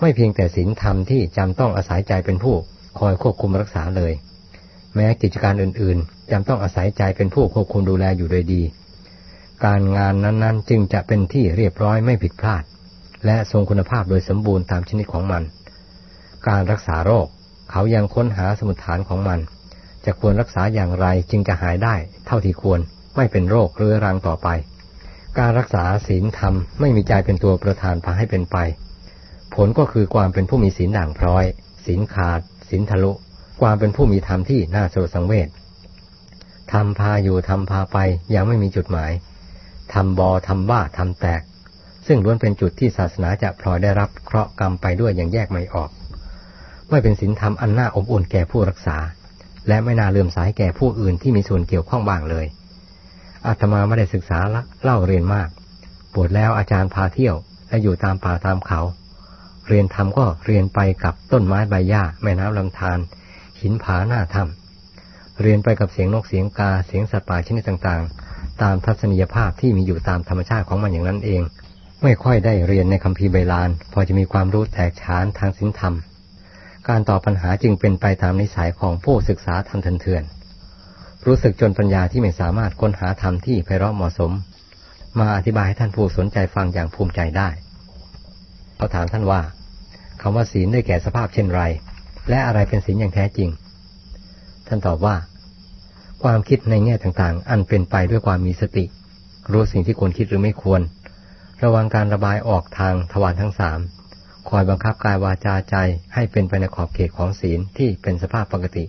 ไม่เพียงแต่ศีลธรรมที่จำต้องอาศัยใจเป็นผู้คอยควบคุมรักษาเลย แม้กิจการอื่นๆจำต้องอาศัยใจเป็นผู้ควบคุมดูแลอยู่โดยดี การงานนั้นๆ จึงจะเป็นที่เรียบร้อยไม่ผิดพลาด และทรงคุณภาพโดยสมบูรณ์ตามชนิดของมัน การรักษาโรค เขายังค้นหาสมุดฐานของมัน จะควรรักษาอย่างไรจึงจะหายได้ เท่าที่ควรไม่เป็นโรคเรื้อรังต่อไป การรักษาศีลธรรมไม่มีใจเป็นตัวประธานพาให้เป็นไป ผลก็คือความเป็นผู้มีศีลด่างพร้อย ศีลขาด ศีลทะลุ ความเป็นผู้มีธรรมที่น่าโศกสังเวชทำพาอยู่ทำพาไปยังไม่มีจุดหมายทำบอทำว่าทำแตก ซึ่งล้วนเป็นจุดที่ศาสนาจะพลอยได้รับเคราะห์กรรมไปด้วยอย่างแยกไม่ออก ไม่เป็นศีลธรรมอันน่าอบอุ่นแก่ผู้รักษา และไม่น่าเลื่อมสายแก่ผู้อื่นที่มีส่วนเกี่ยวข้องบ้างเลยอาตมาไม่ได้ศึกษาเล่าเรียนมากปวดแล้วอาจารย์พาเที่ยว และอยู่ตามป่าตามเขา เรียนธรรมก็เรียนไปกับต้นไม้ใบหญ้า แม่น้ำลำธารหินผาหน้าถ้ำเรียนไปกับเสียงนกเสียงกาเสียงสัตว์ป่าชนิดต่างๆ ตามทัศนียภาพที่มีอยู่ตามธรรมชาติของมันอย่างนั้นเอง ไม่ค่อยได้เรียนในคำพีใบลาน พอจะมีความรู้แตกฉานทางสินธรรม การตอบปัญหาจึงเป็นไปตามนิสัยของผู้ศึกษาธรรมเถื่อนรู้สึกจนปัญญาที่ไม่สามารถค้นหาธรรมที่ไพเราะเหมาะสม มาอธิบายให้ท่านผู้สนใจฟังอย่างภูมิใจได้เขาถามท่านว่าคำว่าศีลได้แก่สภาพเช่นไร และอะไรเป็นศีลอย่างแท้จริง ท่านตอบว่า ความคิดในแง่ต่างๆ อันเป็นไปด้วยความมีสติ รู้สิ่งที่ควรคิดหรือไม่ควร ระวังการระบายออกทางทวารทั้งสาม คอยบังคับกายวาจาใจให้เป็นไปในขอบเขตของศีลที่เป็นสภาพปกติ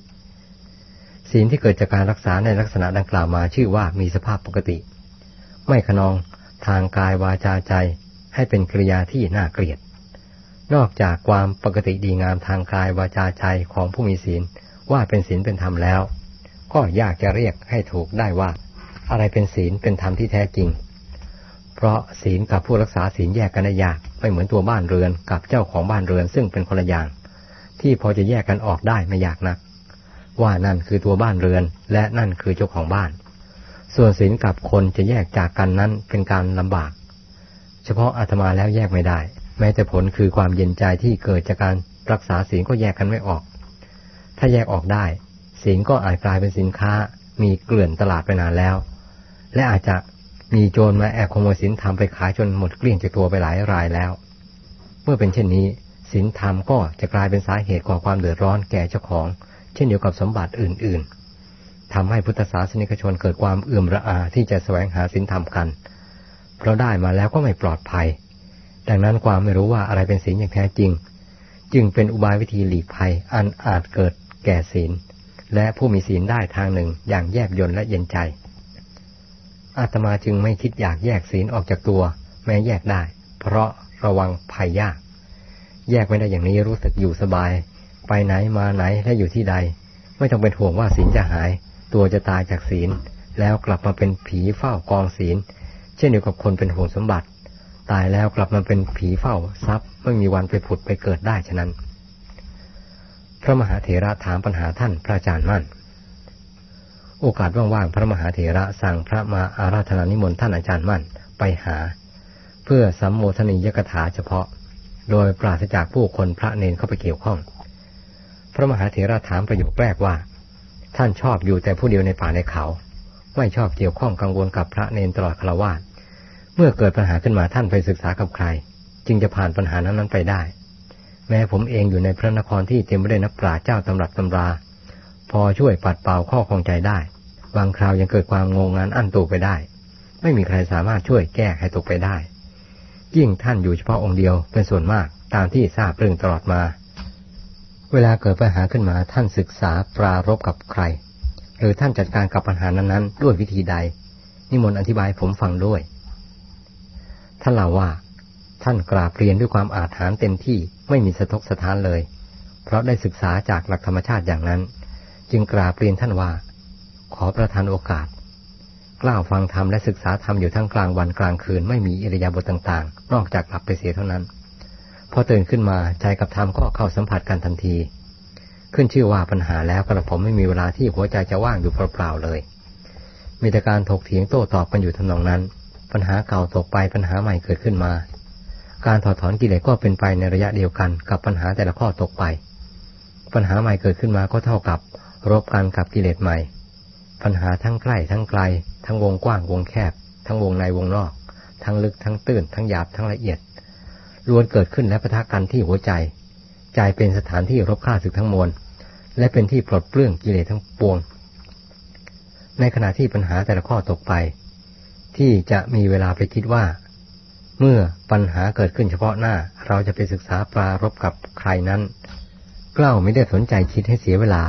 ศีลที่เกิดจากการรักษาในลักษณะดังกล่าวมาชื่อว่ามีสภาพปกติ ไม่ขนองทางกายวาจาใจให้เป็นกริยาที่น่าเกลียด นอกจากความปกติดีงามทางกายวาจาใจของผู้มีศีลว่าเป็นศีลเป็นธรรมแล้ว ก็ยากจะเรียกให้ถูกได้ว่า อะไรเป็นศีลเป็นธรรมที่แท้จริง เพราะศีลกับผู้รักษาศีลแยกกันได้ยาก ไม่เหมือนตัวบ้านเรือนกับเจ้าของบ้านเรือนซึ่งเป็นคนละอย่าง ที่พอจะแยกกันออกได้ไม่ยากนัก ว่านั่นคือตัวบ้านเรือน และนั่นคือเจ้าของบ้าน ส่วนศีลกับคนจะแยกจากกันนั้นเป็นการลำบาก เฉพาะอาตมาแล้วแยกไม่ได้ แม้แต่ผลคือความเย็นใจที่เกิดจากการรักษาศีลก็แยกกันไม่ออก ถ้าแยกออกได้ศีลก็อาจกลายเป็นสินค้ามีเกลื่อนตลาดไปนานแล้ว และอาจจะ มีโจรมาแอบขโมยสินธรรมไปขายจนหมดเกลี้ยงจากตัวไปหลายรายแล้ว เมื่อเป็นเช่นนี้สินธรรมก็จะกลายเป็นสาเหตุก่อความเดือดร้อนแก่เจ้าของ เช่นเดียวกับสมบัติอื่น ๆทำให้พุทธศาสนิกชนเกิดความเอื่อมระอาที่จะแสวงหาสินธรรมกัน เพราะได้มาแล้วก็ไม่ปลอดภัย ดังนั้นความไม่รู้ว่าอะไรเป็นศีลอย่างแท้จริง จึงเป็นอุบายวิธีหลีกภัยอันอาจเกิดแก่ศีล และผู้มีศีลได้ทางหนึ่งอย่างแยบยนและเย็นใจ อาตมาจึงไม่คิดอยากแยกศีลออกจากตัว แม้แยกได้ เพราะระวังภัยยาก แยกไม่ได้อย่างนี้รู้สึกอยู่สบาย ไปไหนมาไหนและอยู่ที่ใด ไม่ต้องเป็นห่วงว่าศีลจะหาย ตัวจะตายจากศีล แล้วกลับมาเป็นผีเฝ้ากองศีล เช่นเดียวกับคนเป็นห่วงสมบัติ ตายแล้วกลับมาเป็นผีเฝ้าทรัพย์ไม่มีวันไปผุดไปเกิดได้ฉะนั้น พระมหาเถระถามปัญหาท่านพระอาจารย์มั่น โอกาสว่างๆ พระมหาเถระสั่งพระมาอาราธนานิมนต์ท่านอาจารย์มั่นไปหา เพื่อสัมโมทนียกถาเฉพาะ โดยปราศจากผู้คนพระเนนเข้าไปเกี่ยวข้อง พระมหาเถระถามประโยคแรกว่า ท่านชอบอยู่แต่ผู้เดียวในป่าในเขา ไม่ชอบเกี่ยวข้องกังวลกับพระเนนตลอดคารวาสเมื่อเกิดปัญหาขึ้นมาท่านไปศึกษากับใคร จึงจะผ่านปัญหานั้นนั้นไปได้ แม้ผมเองอยู่ในพระนครที่เต็มไปด้วยนักปราชญ์เจ้าตำรับตำรา พอช่วยปัดเป่าข้อคองใจได้ บางคราวยังเกิดความงงงานอั้นตูไปได้ ไม่มีใครสามารถช่วยแก้ให้ตกไปได้ ยิ่งท่านอยู่เฉพาะองค์เดียวเป็นส่วนมากตามที่ทราบเรื่องตลอดมา เวลาเกิดปัญหาขึ้นมาท่านศึกษาปรารบกับใคร หรือท่านจัดการกับปัญหานั้นๆ ด้วยวิธีใด นิมนต์อธิบายผมฟังด้วย ท่านเล่าว่า ท่านกราบเรียนด้วยความอาถรรพ์เต็มที่ไม่มีสะทกสะท้านเลย เพราะได้ศึกษาจากหลักธรรมชาติอย่างนั้น จึงกราบเรียนท่านว่า ขอประทานโอกาส กล้าวฟังธรรมและศึกษาธรรมอยู่ทั้งกลางวันกลางคืนไม่มีอิริยาบถต่างๆ นอกจากหลับไปเสียเท่านั้น พอตื่นขึ้นมาใจกับธรรมก็เข้าสัมผัสกันทันที ขึ้นชื่อว่าปัญหาแล้วกระผมไม่มีเวลาที่หัวใจจะว่างอยู่เปล่าๆเลย มีแต่การถกเถียงโต้ตอบกันอยู่ทำนองนั้น ปัญหาเก่าตกไปปัญหาใหม่เกิดขึ้นมา การถอดถอนกิเลสก็เป็นไปในระยะเดียวกันกับปัญหาแต่ละข้อตกไปปัญหาใหม่เกิดขึ้นมาก็เท่ากับ รบกันกับกิเลสใหม่ ปัญหาทั้งใกล้ทั้งไกล ทั้งวงกว้างวงแคบ ทั้งวงในวงนอก ทั้งลึกทั้งตื้น ทั้งหยาบทั้งละเอียดล้วนเกิดขึ้นและปะทะกันที่หัวใจ ใจเป็นสถานที่รบฆ่าศึกทั้งมวล และเป็นที่ปลดเปลื้องกิเลสทั้งปวง ในขณะที่ปัญหาแต่ละข้อตกไป ที่จะมีเวลาไปคิดว่า เมื่อปัญหาเกิดขึ้นเฉพาะหน้า เราจะไปศึกษาปรารบกับใครนั้น กล้าไม่ได้สนใจคิดให้เสียเวลา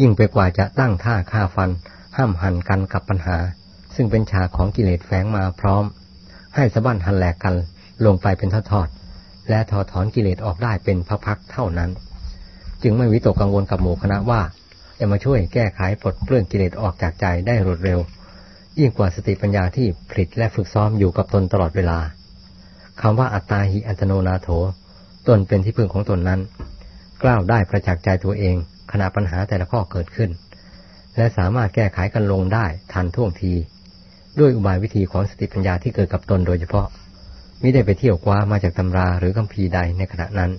ยิ่งไปกว่าจะตั้งท่าฆ่าฟัน ห้ามหันกันกับปัญหา ซึ่งเป็นฉากของกิเลสแฝงมาพร้อม ให้สะบั้นหันแหลกกันลงไปเป็นทอดๆและถอดถอนกิเลสออกได้เป็นพักๆเท่านั้น จึงไม่วิตกกังวลกับหมู่คณะว่าจะมาช่วยแก้ไขปลดเปลื้องกิเลสออกจากใจได้รวดเร็ว ยิ่งกว่าสติปัญญาที่ผลิตและฝึกซ้อมอยู่กับตนตลอดเวลาคำว่าอัตตาหิอัตโนนาโถ ตนเป็นที่พึ่งของตนนั้น กล้าวได้ประจักษ์ใจตัวเอง ขณะปัญหาแต่ละข้อเกิดขึ้น และสามารถแก้ไขกันลงได้ทันท่วงที ด้วยอุบายวิธีของสติปัญญาที่เกิดกับตนโดยเฉพาะมิได้ไปเที่ยวคว้ามาจากตำราหรือคัมภีร์ใดในขณะนั้น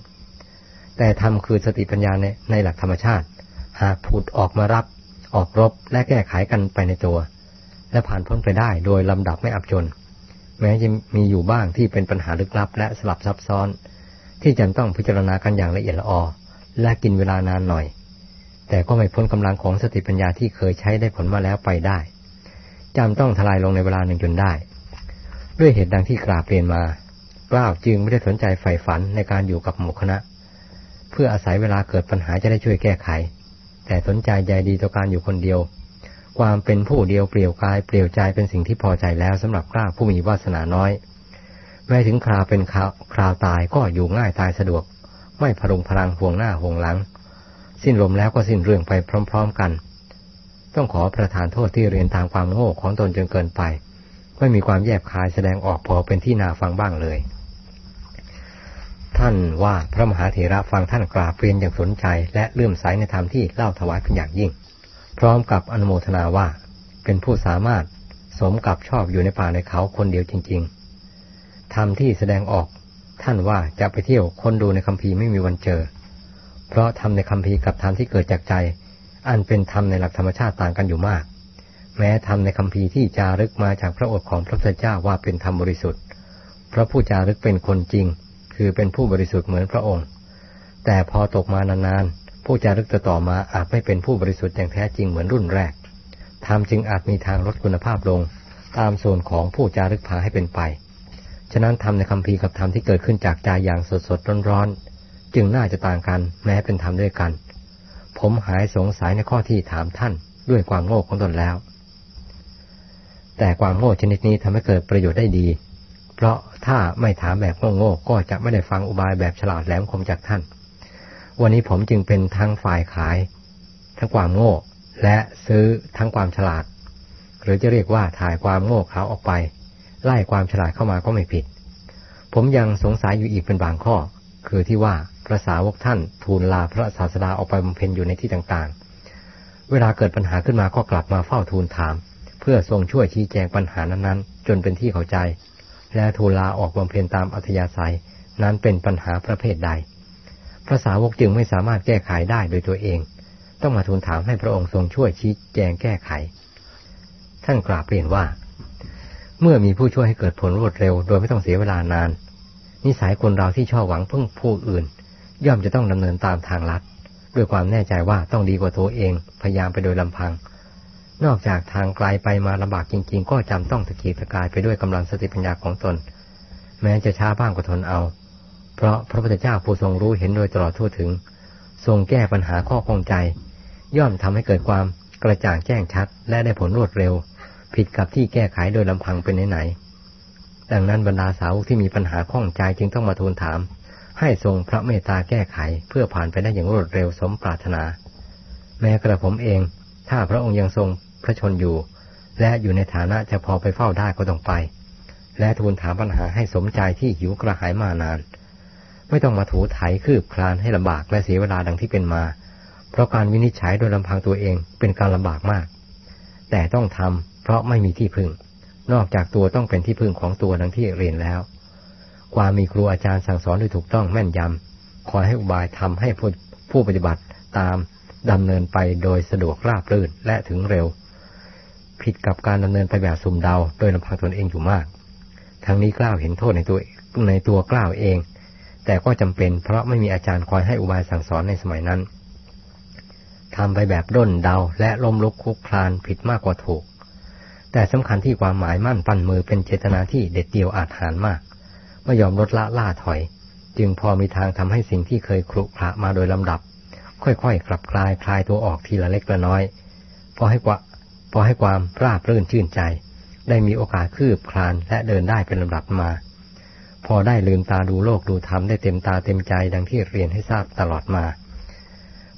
แต่ทำคือสติปัญญาในในหลักธรรมชาติ หากผุดออกมารับ ออกรบและแก้ไขกันไปในตัว และผ่านพ้นไปได้โดยลำดับไม่อับจน แม้จะมีอยู่บ้างที่เป็นปัญหาลึกลับ และสลับซับซ้อน ที่จะต้องพิจารณากันอย่างละเอียดละออและกินเวลานานหน่อย แต่ก็ไม่พ้นกำลังของสติปัญญาที่เคยใช้ได้ผลมาแล้วไปได้จำต้องทลายลงในเวลาหนึ่งจนได้ ด้วยเหตุดังที่กราบเรียนมา กล้าวจึงไม่ได้สนใจใฝ่ฝันในการอยู่กับหมู่คณะ เพื่ออาศัยเวลาเกิดปัญหาจะได้ช่วยแก้ไข แต่สนใจใยดีต่อการอยู่คนเดียว ความเป็นผู้เดียวเปลี่ยวกายเปลี่ยวใจเป็นสิ่งที่พอใจแล้วสำหรับกล้าผู้มีวาสนาน้อย แม้ถึงคราวเป็นคราวคราวตายก็อยู่ง่ายตายสะดวก ไม่พรุงพลังห่วงหน้าห่วงหลัง สิ้นลมแล้วก็สิ้นเรื่องไปพร้อม ๆกัน ต้องขอประทานโทษที่เรียนตามความโง่ของตนจนเกินไป ไม่มีความแยบคายแสดงออกพอเป็นที่นาฟังบ้างเลย ท่านว่าพระมหาเถระฟังท่านกราบเรียนอย่างสนใจ และเลื่อมใสในธรรมที่เล่าถวายเป็นอย่างยิ่ง พร้อมกับอนุโมทนาว่า เป็นผู้สามารถสมกับชอบอยู่ในป่าในเขาคนเดียวจริง ๆธรรมที่แสดงออกท่านว่าจะไปเที่ยวคนดูในคัมภีร์ไม่มีวันเจอ เพราะธรรมในคัมภีกับธรรมที่เกิดจากใจ อันเป็นธรรมในหลักธรรมชาติต่างกันอยู่มาก แม้ธรรมในคัมภีที่จารึกมาจากพระโอษฐ์ของพระพุทธเจ้าว่าเป็นธรรมบริสุทธิ์พระผู้จารึกเป็นคนจริง คือเป็นผู้บริสุทธิ์เหมือนพระองค์ แต่พอตกมานานๆผู้จารึกต่อมาอาจไม่เป็นผู้บริสุทธิ์อย่างแท้จริงเหมือนรุ่นแรกธรรมจึงอาจมีทางลดคุณภาพลง ตามส่วนของผู้จารึกพาให้เป็นไป ฉะนั้นธรรมในคัมภีกับธรรมที่เกิดขึ้นจากใจอย่างสดๆร้อนๆ จึงน่าจะต่างกันแม้เป็นธรรมด้วยกัน ผมหายสงสัยในข้อที่ถามท่านด้วยความโง่ของตนแล้ว แต่ความโง่ชนิดนี้ทำให้เกิดประโยชน์ได้ดี เพราะถ้าไม่ถามแบบโง่ๆก็จะไม่ได้ฟังอุบายแบบฉลาดแหลมคมจากท่าน วันนี้ผมจึงเป็นทั้งฝ่ายขาย ทั้งความโง่และซื้อทั้งความฉลาด หรือจะเรียกว่าถ่ายความโง่เขาออกไป ไล่ความฉลาดเข้ามาก็ไม่ผิด ผมยังสงสัยอยู่อีกเป็นบางข้อ คือที่ว่า พระสาวกท่าน ทูลลาพระศาสดาออกไปบำเพ็ญอยู่ในที่ต่างๆ เวลาเกิดปัญหาขึ้นมาก็กลับมาเฝ้าทูลถาม เพื่อทรงช่วยชี้แจงปัญหานั้นๆ จนเป็นที่เข้าใจ และทูลลาออกบำเพ็ญตามอัธยาศัยนั้นเป็นปัญหาประเภทใด พระสาวกจึงไม่สามารถแก้ไขได้โดยตัวเอง ต้องมาทูลถามให้พระองค์ทรงช่วยชี้แจงแก้ไข ท่านกราบเรียนว่า เมื่อมีผู้ช่วยให้เกิดผลรวดเร็ว โดยไม่ต้องเสียเวลานาน นิสัยคนเราที่ชอบหวังพึ่งผู้อื่น ย่อมจะต้องดำเนินตามทางลัด ด้วยความแน่ใจว่าต้องดีกว่าตัวเอง พยายามไปโดยลำพัง นอกจากทางไกลไปมาลำบากจริง ๆ ก็จำต้องตะเกียกตะกายไปด้วยกำลังสติปัญญาของตน แม้จะช้าบ้างก็ทนเอา เพราะพระพุทธเจ้าผู้ทรงรู้เห็นโดยตลอดทั่วถึง ทรงแก้ปัญหาข้อข้องใจ ย่อมทำให้เกิดความกระจ่างแจ้งชัด และได้ผลรวดเร็ว ผิดกับที่แก้ไขโดยลำพังเป็นไหนๆดังนั้นบรรดาสาวที่มีปัญหาข้องใจจึงต้องมาทูลถาม ให้ทรงพระเมตตาแก้ไขเพื่อผ่านไปได้อย่างรวดเร็วสมปรารถนา แม้กระผมเอง ถ้าพระองค์ยังทรงพระชนอยู่ และอยู่ในฐานะจะพอไปเฝ้าได้ก็ต้องไป และทูลถามปัญหาให้สมใจที่หิวกระหายมานาน ไม่ต้องมาถูไถคืบคลานให้ลำบากและเสียเวลาดังที่เป็นมา เพราะการวินิจฉัยโดยลำพังตัวเองเป็นการลำบากมาก แต่ต้องทำเพราะไม่มีที่พึ่ง นอกจากตัวต้องเป็นที่พึ่งของตัวดังที่เรียนแล้ว ความมีครูอาจารย์สั่งสอนโดยถูกต้องแม่นยำคอยให้อุบายทำให้ผู้ผู้ปฏิบัติตามดำเนินไปโดยสะดวกราบรื่นและถึงเร็ว ผิดกับการดำเนินไปแบบสุ่มเดา โดยลำพังตนเองอยู่มาก ทั้งนี้กล้าวเห็นโทษในตัวในตัวกล้าวเอง แต่ก็จำเป็นเพราะไม่มีอาจารย์คอยให้อุบายสั่งสอนในสมัยนั้นทำไปแบบด้นเดาและล้มลุกคุกคลานผิดมากกว่าถูก แต่สำคัญที่ความหมายมั่นปั้นมือเป็นเจตนาที่เด็ดเดี่ยวอาจหารมาก ไม่ยอมลดละล่าถอย จึงพอมีทางทำให้สิ่งที่เคยครุขระมาโดยลำดับ ค่อยๆกลับคลายคลายตัวออกทีละเล็กละน้อย พอให้กว่าพอให้ความราบรื่นชื่นใจ ได้มีโอกาสคืบคลานและเดินได้เป็นลำดับมา พอได้ลืมตาดูโลกดูธรรมได้เต็มตาเต็มใจดังที่เรียนให้ทราบตลอดมา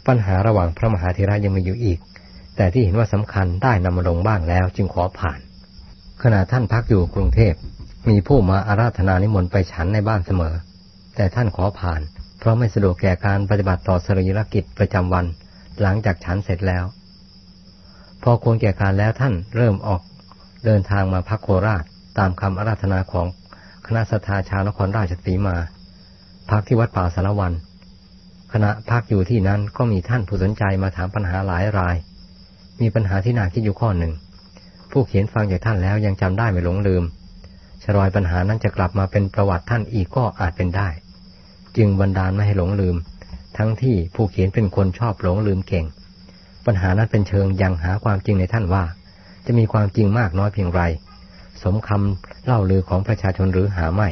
ปัญหาระหว่างพระมหาเถระยังมีอยู่อีก แต่ที่เห็นว่าสำคัญได้นำมาลงบ้างแล้วจึงขอผ่าน ขณะท่านพักอยู่กรุงเทพ มีผู้มาอาราธนานิมนต์ไปฉันในบ้านเสมอ แต่ท่านขอผ่าน เพราะไม่สะดวกแก่การปฏิบัติต่อสรีรกิจประจำวัน หลังจากฉันเสร็จแล้ว พอควรแก่การแล้วท่านเริ่มออกเดินทางมาพักโคราชตามคำอาราธนาของคณะสัทธาชาวนครราชสีมา พักที่วัดป่าสารวัน ขณะพักอยู่ที่นั้นก็มีท่านผู้สนใจมาถามปัญหาหลายราย มีปัญหาที่น่าคิดอยู่ข้อหนึ่ง ผู้เขียนฟังจากท่านแล้วยังจำได้ไม่หลงลืม ชรอยปัญหานั้นจะกลับมาเป็นประวัติท่านอีกก็อาจเป็นได้ จึงบันดาลไม่ให้หลงลืม ทั้งที่ผู้เขียนเป็นคนชอบหลงลืมเก่ง ปัญหานั้นเป็นเชิงยังหาความจริงในท่านว่า จะมีความจริงมากน้อยเพียงไร สมคำเล่าลือของประชาชนหรือหาไม่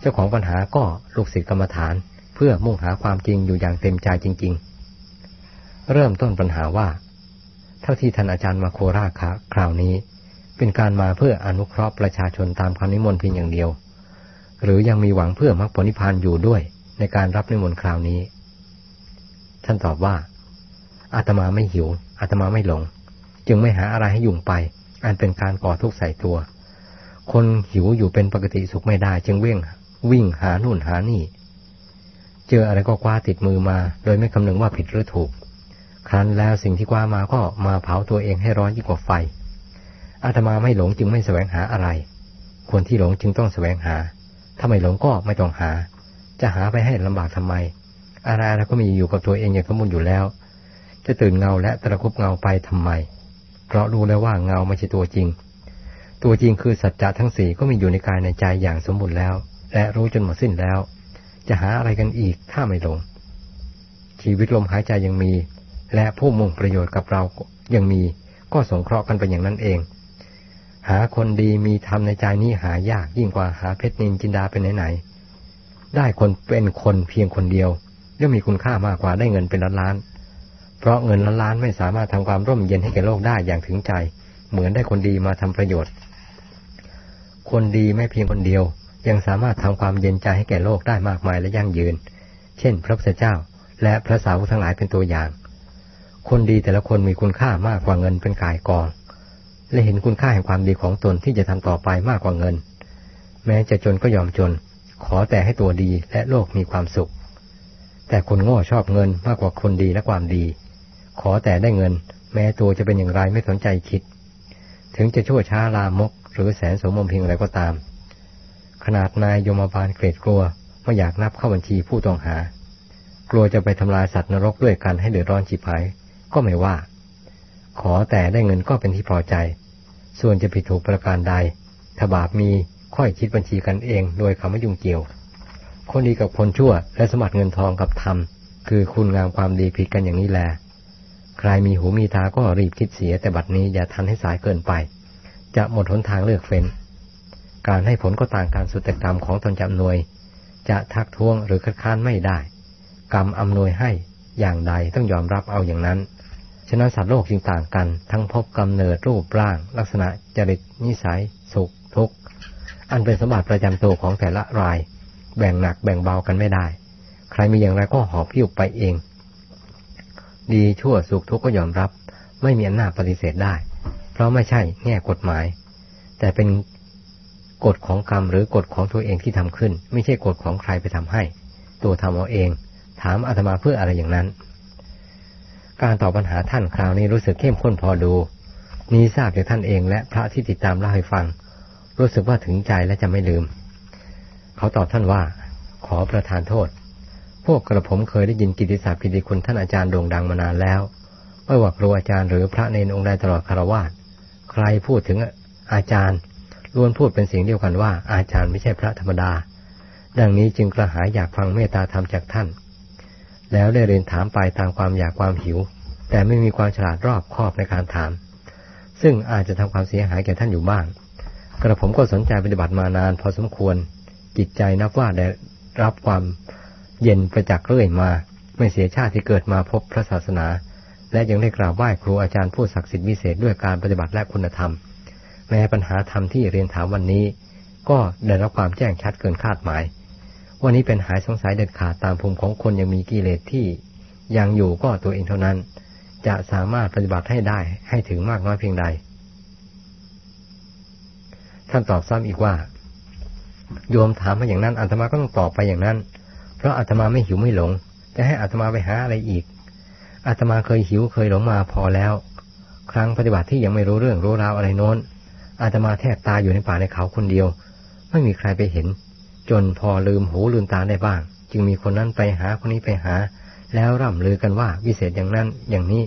เจ้าของปัญหาก็ลูกศิษย์กรรมฐาน เพื่อมุ่งหาความจริงอยู่อย่างเต็มใจจริง ๆ เริ่มต้นปัญหาว่า เท่าที่ท่านอาจารย์มาโคราชคราวนี้ เป็นการมาเพื่ออนุเคราะห์ประชาชนตามคำนิมนต์เพียงอย่างเดียว หรือยังมีหวังเพื่อมรรคผลนิพพานอยู่ด้วย ในการรับนิมนต์คราวนี้ ท่านตอบว่าอาตมาไม่หิวอาตมาไม่หลง จึงไม่หาอะไรให้ยุ่งไป อันเป็นการก่อทุกข์ใส่ตัว คนหิวอยู่เป็นปกติสุขไม่ได้ จึงเว่งวิ่งหานู่นหานี่ เจออะไรก็คว้าติดมือมา โดยไม่คำนึงว่าผิดหรือถูก ครั้นแล้วสิ่งที่คว้ามาก็มาเผาตัวเองให้ร้อนยิ่งกว่าไฟ อาตมาไม่หลงจึงไม่แสวงหาอะไร คนที่หลงจึงต้องแสวงหา ถ้าไม่หลงก็ไม่ต้องหา จะหาไปให้ลำบากทำไม อะไรแล้วก็มีอยู่กับตัวเองอย่างสมบูรณ์อยู่แล้ว จะตื่นเงาและตะคุบเงาไปทำไม เพราะรู้แล้วว่าเงาไม่ใช่ตัวจริง ตัวจริงคือสัจจะทั้งสี่ก็มีอยู่ในกายในใจอย่างสมบูรณ์แล้ว และรู้จนหมดสิ้นแล้ว จะหาอะไรกันอีกถ้าไม่หลง ชีวิตลมหายใจยังมี และผู้มุ่งประโยชน์กับเรายังมีก็สงเคราะห์กันไปอย่างนั้นเอง หาคนดีมีธรรมในใจนี้หายากยิ่งกว่าหาเพชรนินจินดาเป็นไหนๆได้คนเป็นคนเพียงคนเดียวย่อมมีคุณค่ามากกว่าได้เงินเป็นล้านล้าน เพราะเงินล้านล้านไม่สามารถทำความร่มเย็นให้แก่โลกได้อย่างถึงใจ เหมือนได้คนดีมาทำประโยชน์ คนดีไม่เพียงคนเดียว ยังสามารถทำความเย็นใจให้แก่โลกได้มากมายและยั่งยืน เช่น พระพุทธเจ้า และพระสาวกทั้งหลายเป็นตัวอย่าง คนดีแต่ละคนมีคุณค่ามากกว่าเงินเป็นกายกอง และเห็นคุณค่าแห่งความดีของตนที่จะทำต่อไปมากกว่าเงิน แม้จะจนก็ยอมจน ขอแต่ให้ตัวดีและโลกมีความสุข แต่คนโง่ชอบเงินมากกว่าคนดีและความดี ขอแต่ได้เงิน แม้ตัวจะเป็นอย่างไรไม่สนใจคิด ถึงจะชั่วช้าลามก หรือแสนสมมเพียงอะไรก็ตาม ขนาดนายยมบาลเกรดกลัวไม่อยากนับเข้าบัญชีผู้ต้องหา กลัวจะไปทำลายสัตว์นรกด้วยกันให้เดือดร้อนจีบหายก็ไม่ว่า ขอแต่ได้เงินก็เป็นที่พอใจ ส่วนจะผิดถูกประการใด ถ้าบาปมีค่อยคิดบัญชีกันเอง โดยคำไม่ยุ่งเกี่ยว คนดีกับคนชั่ว และสมัติเงินทองกับธรรม คือคุณงามความดีผิดกันอย่างนี้แล ใครมีหูมีตาก็รีบคิดเสียแต่บัดนี้อย่าทันให้สายเกินไป จะหมดหนทางเลือกเฟ้น การให้ผลก็ต่างการสุดแต่กรรมของตนจำนวย จะทักท้วงหรือคัดค้านไม่ได้ กรรมอำนวยให้อย่างใดต้องยอมรับเอาอย่างนั้น ฉะนั้นสัตว์โลกจึงต่างกัน ทั้งพบกำเนิดรูปร่าง ลักษณะจริตนิสัย สุขทุกข์อันเป็นสมบัติประจำตัวของแต่ละราย แบ่งหนักแบ่งเบากันไม่ได้ ใครมีอย่างไรก็หอบพิ้วไปเอง ดีชั่วสุขทุกข์ก็ยอมรับ ไม่มีอำนาจปฏิเสธได้ เพราะไม่ใช่แง่กฎหมาย แต่เป็นกฎของกรรมหรือกฎของตัวเองที่ทำขึ้น ไม่ใช่กฎของใครไปทำให้ ตัวทำเอาเอง ถามอาตมาเพื่ออะไรอย่างนั้น การตอบปัญหาท่านคราวนี้รู้สึกเข้มข้นพอดู นี้ทราบจากท่านเองและพระที่ติดตามเล่าให้ฟัง รู้สึกว่าถึงใจและจะไม่ลืม เขาตอบท่านว่า ขอประทานโทษ พวกกระผมเคยได้ยินกิติศัพท์กิติคุณท่านอาจารย์โด่งดังมานานแล้วไม่ว่าครูอาจารย์หรือพระเนนองค์ใดตลอดคารวาสใครพูดถึงอาจารย์ล้วนพูดเป็นเสียงเดียวกันว่าอาจารย์ไม่ใช่พระธรรมดา ดังนี้จึงกระหายอยากฟังเมตตาธรรมจากท่าน แล้วได้เรียนถามไปตามความอยากความหิว แต่ไม่มีความฉลาดรอบคอบในการถาม ซึ่งอาจจะทำความเสียหายแก่ท่านอยู่บ้าง กระผมก็สนใจปฏิบัติมานานพอสมควร จิตใจนับว่าได้รับความเย็นประจักษ์เรื่อยมา ไม่เสียชาติที่เกิดมาพบพระศาสนา และยังได้กราบไหว้ครูอาจารย์ผู้ศักดิ์สิทธิ์วิเศษด้วยการปฏิบัติและคุณธรรม แม้ปัญหาธรรมที่เรียนถามวันนี้ ก็ได้รับความแจ้งชัดเกินคาดหมาย วันนี้เป็นหายสงสัยเด็ดขาดตามภูมิของคนยังมีกิเลสที่ยังอยู่ก็ตัวเองเท่านั้น จะสามารถปฏิบัติให้ได้ให้ถึงมากน้อยเพียงใด ท่านตอบซ้ำอีกว่า โยมถามมาอย่างนั้นอาตมาก็ต้องตอบไปอย่างนั้น เพราะอาตมาไม่หิวไม่หลง จะให้อาตมาไปหาอะไรอีกอาตมาเคยหิวเคยหลงมาพอแล้ว ครั้งปฏิบัติที่ยังไม่รู้เรื่องรู้ราวอะไรโน้นอาตมาแทบตายอยู่ในป่าในเขาคนเดียว ไม่มีใครไปเห็น จนพอลืมหูลืมตาได้บ้าง จึงมีคนนั้นไปหาคนนี้ไปหา แล้วร่ำลือกันว่าวิเศษอย่างนั้นอย่างนี้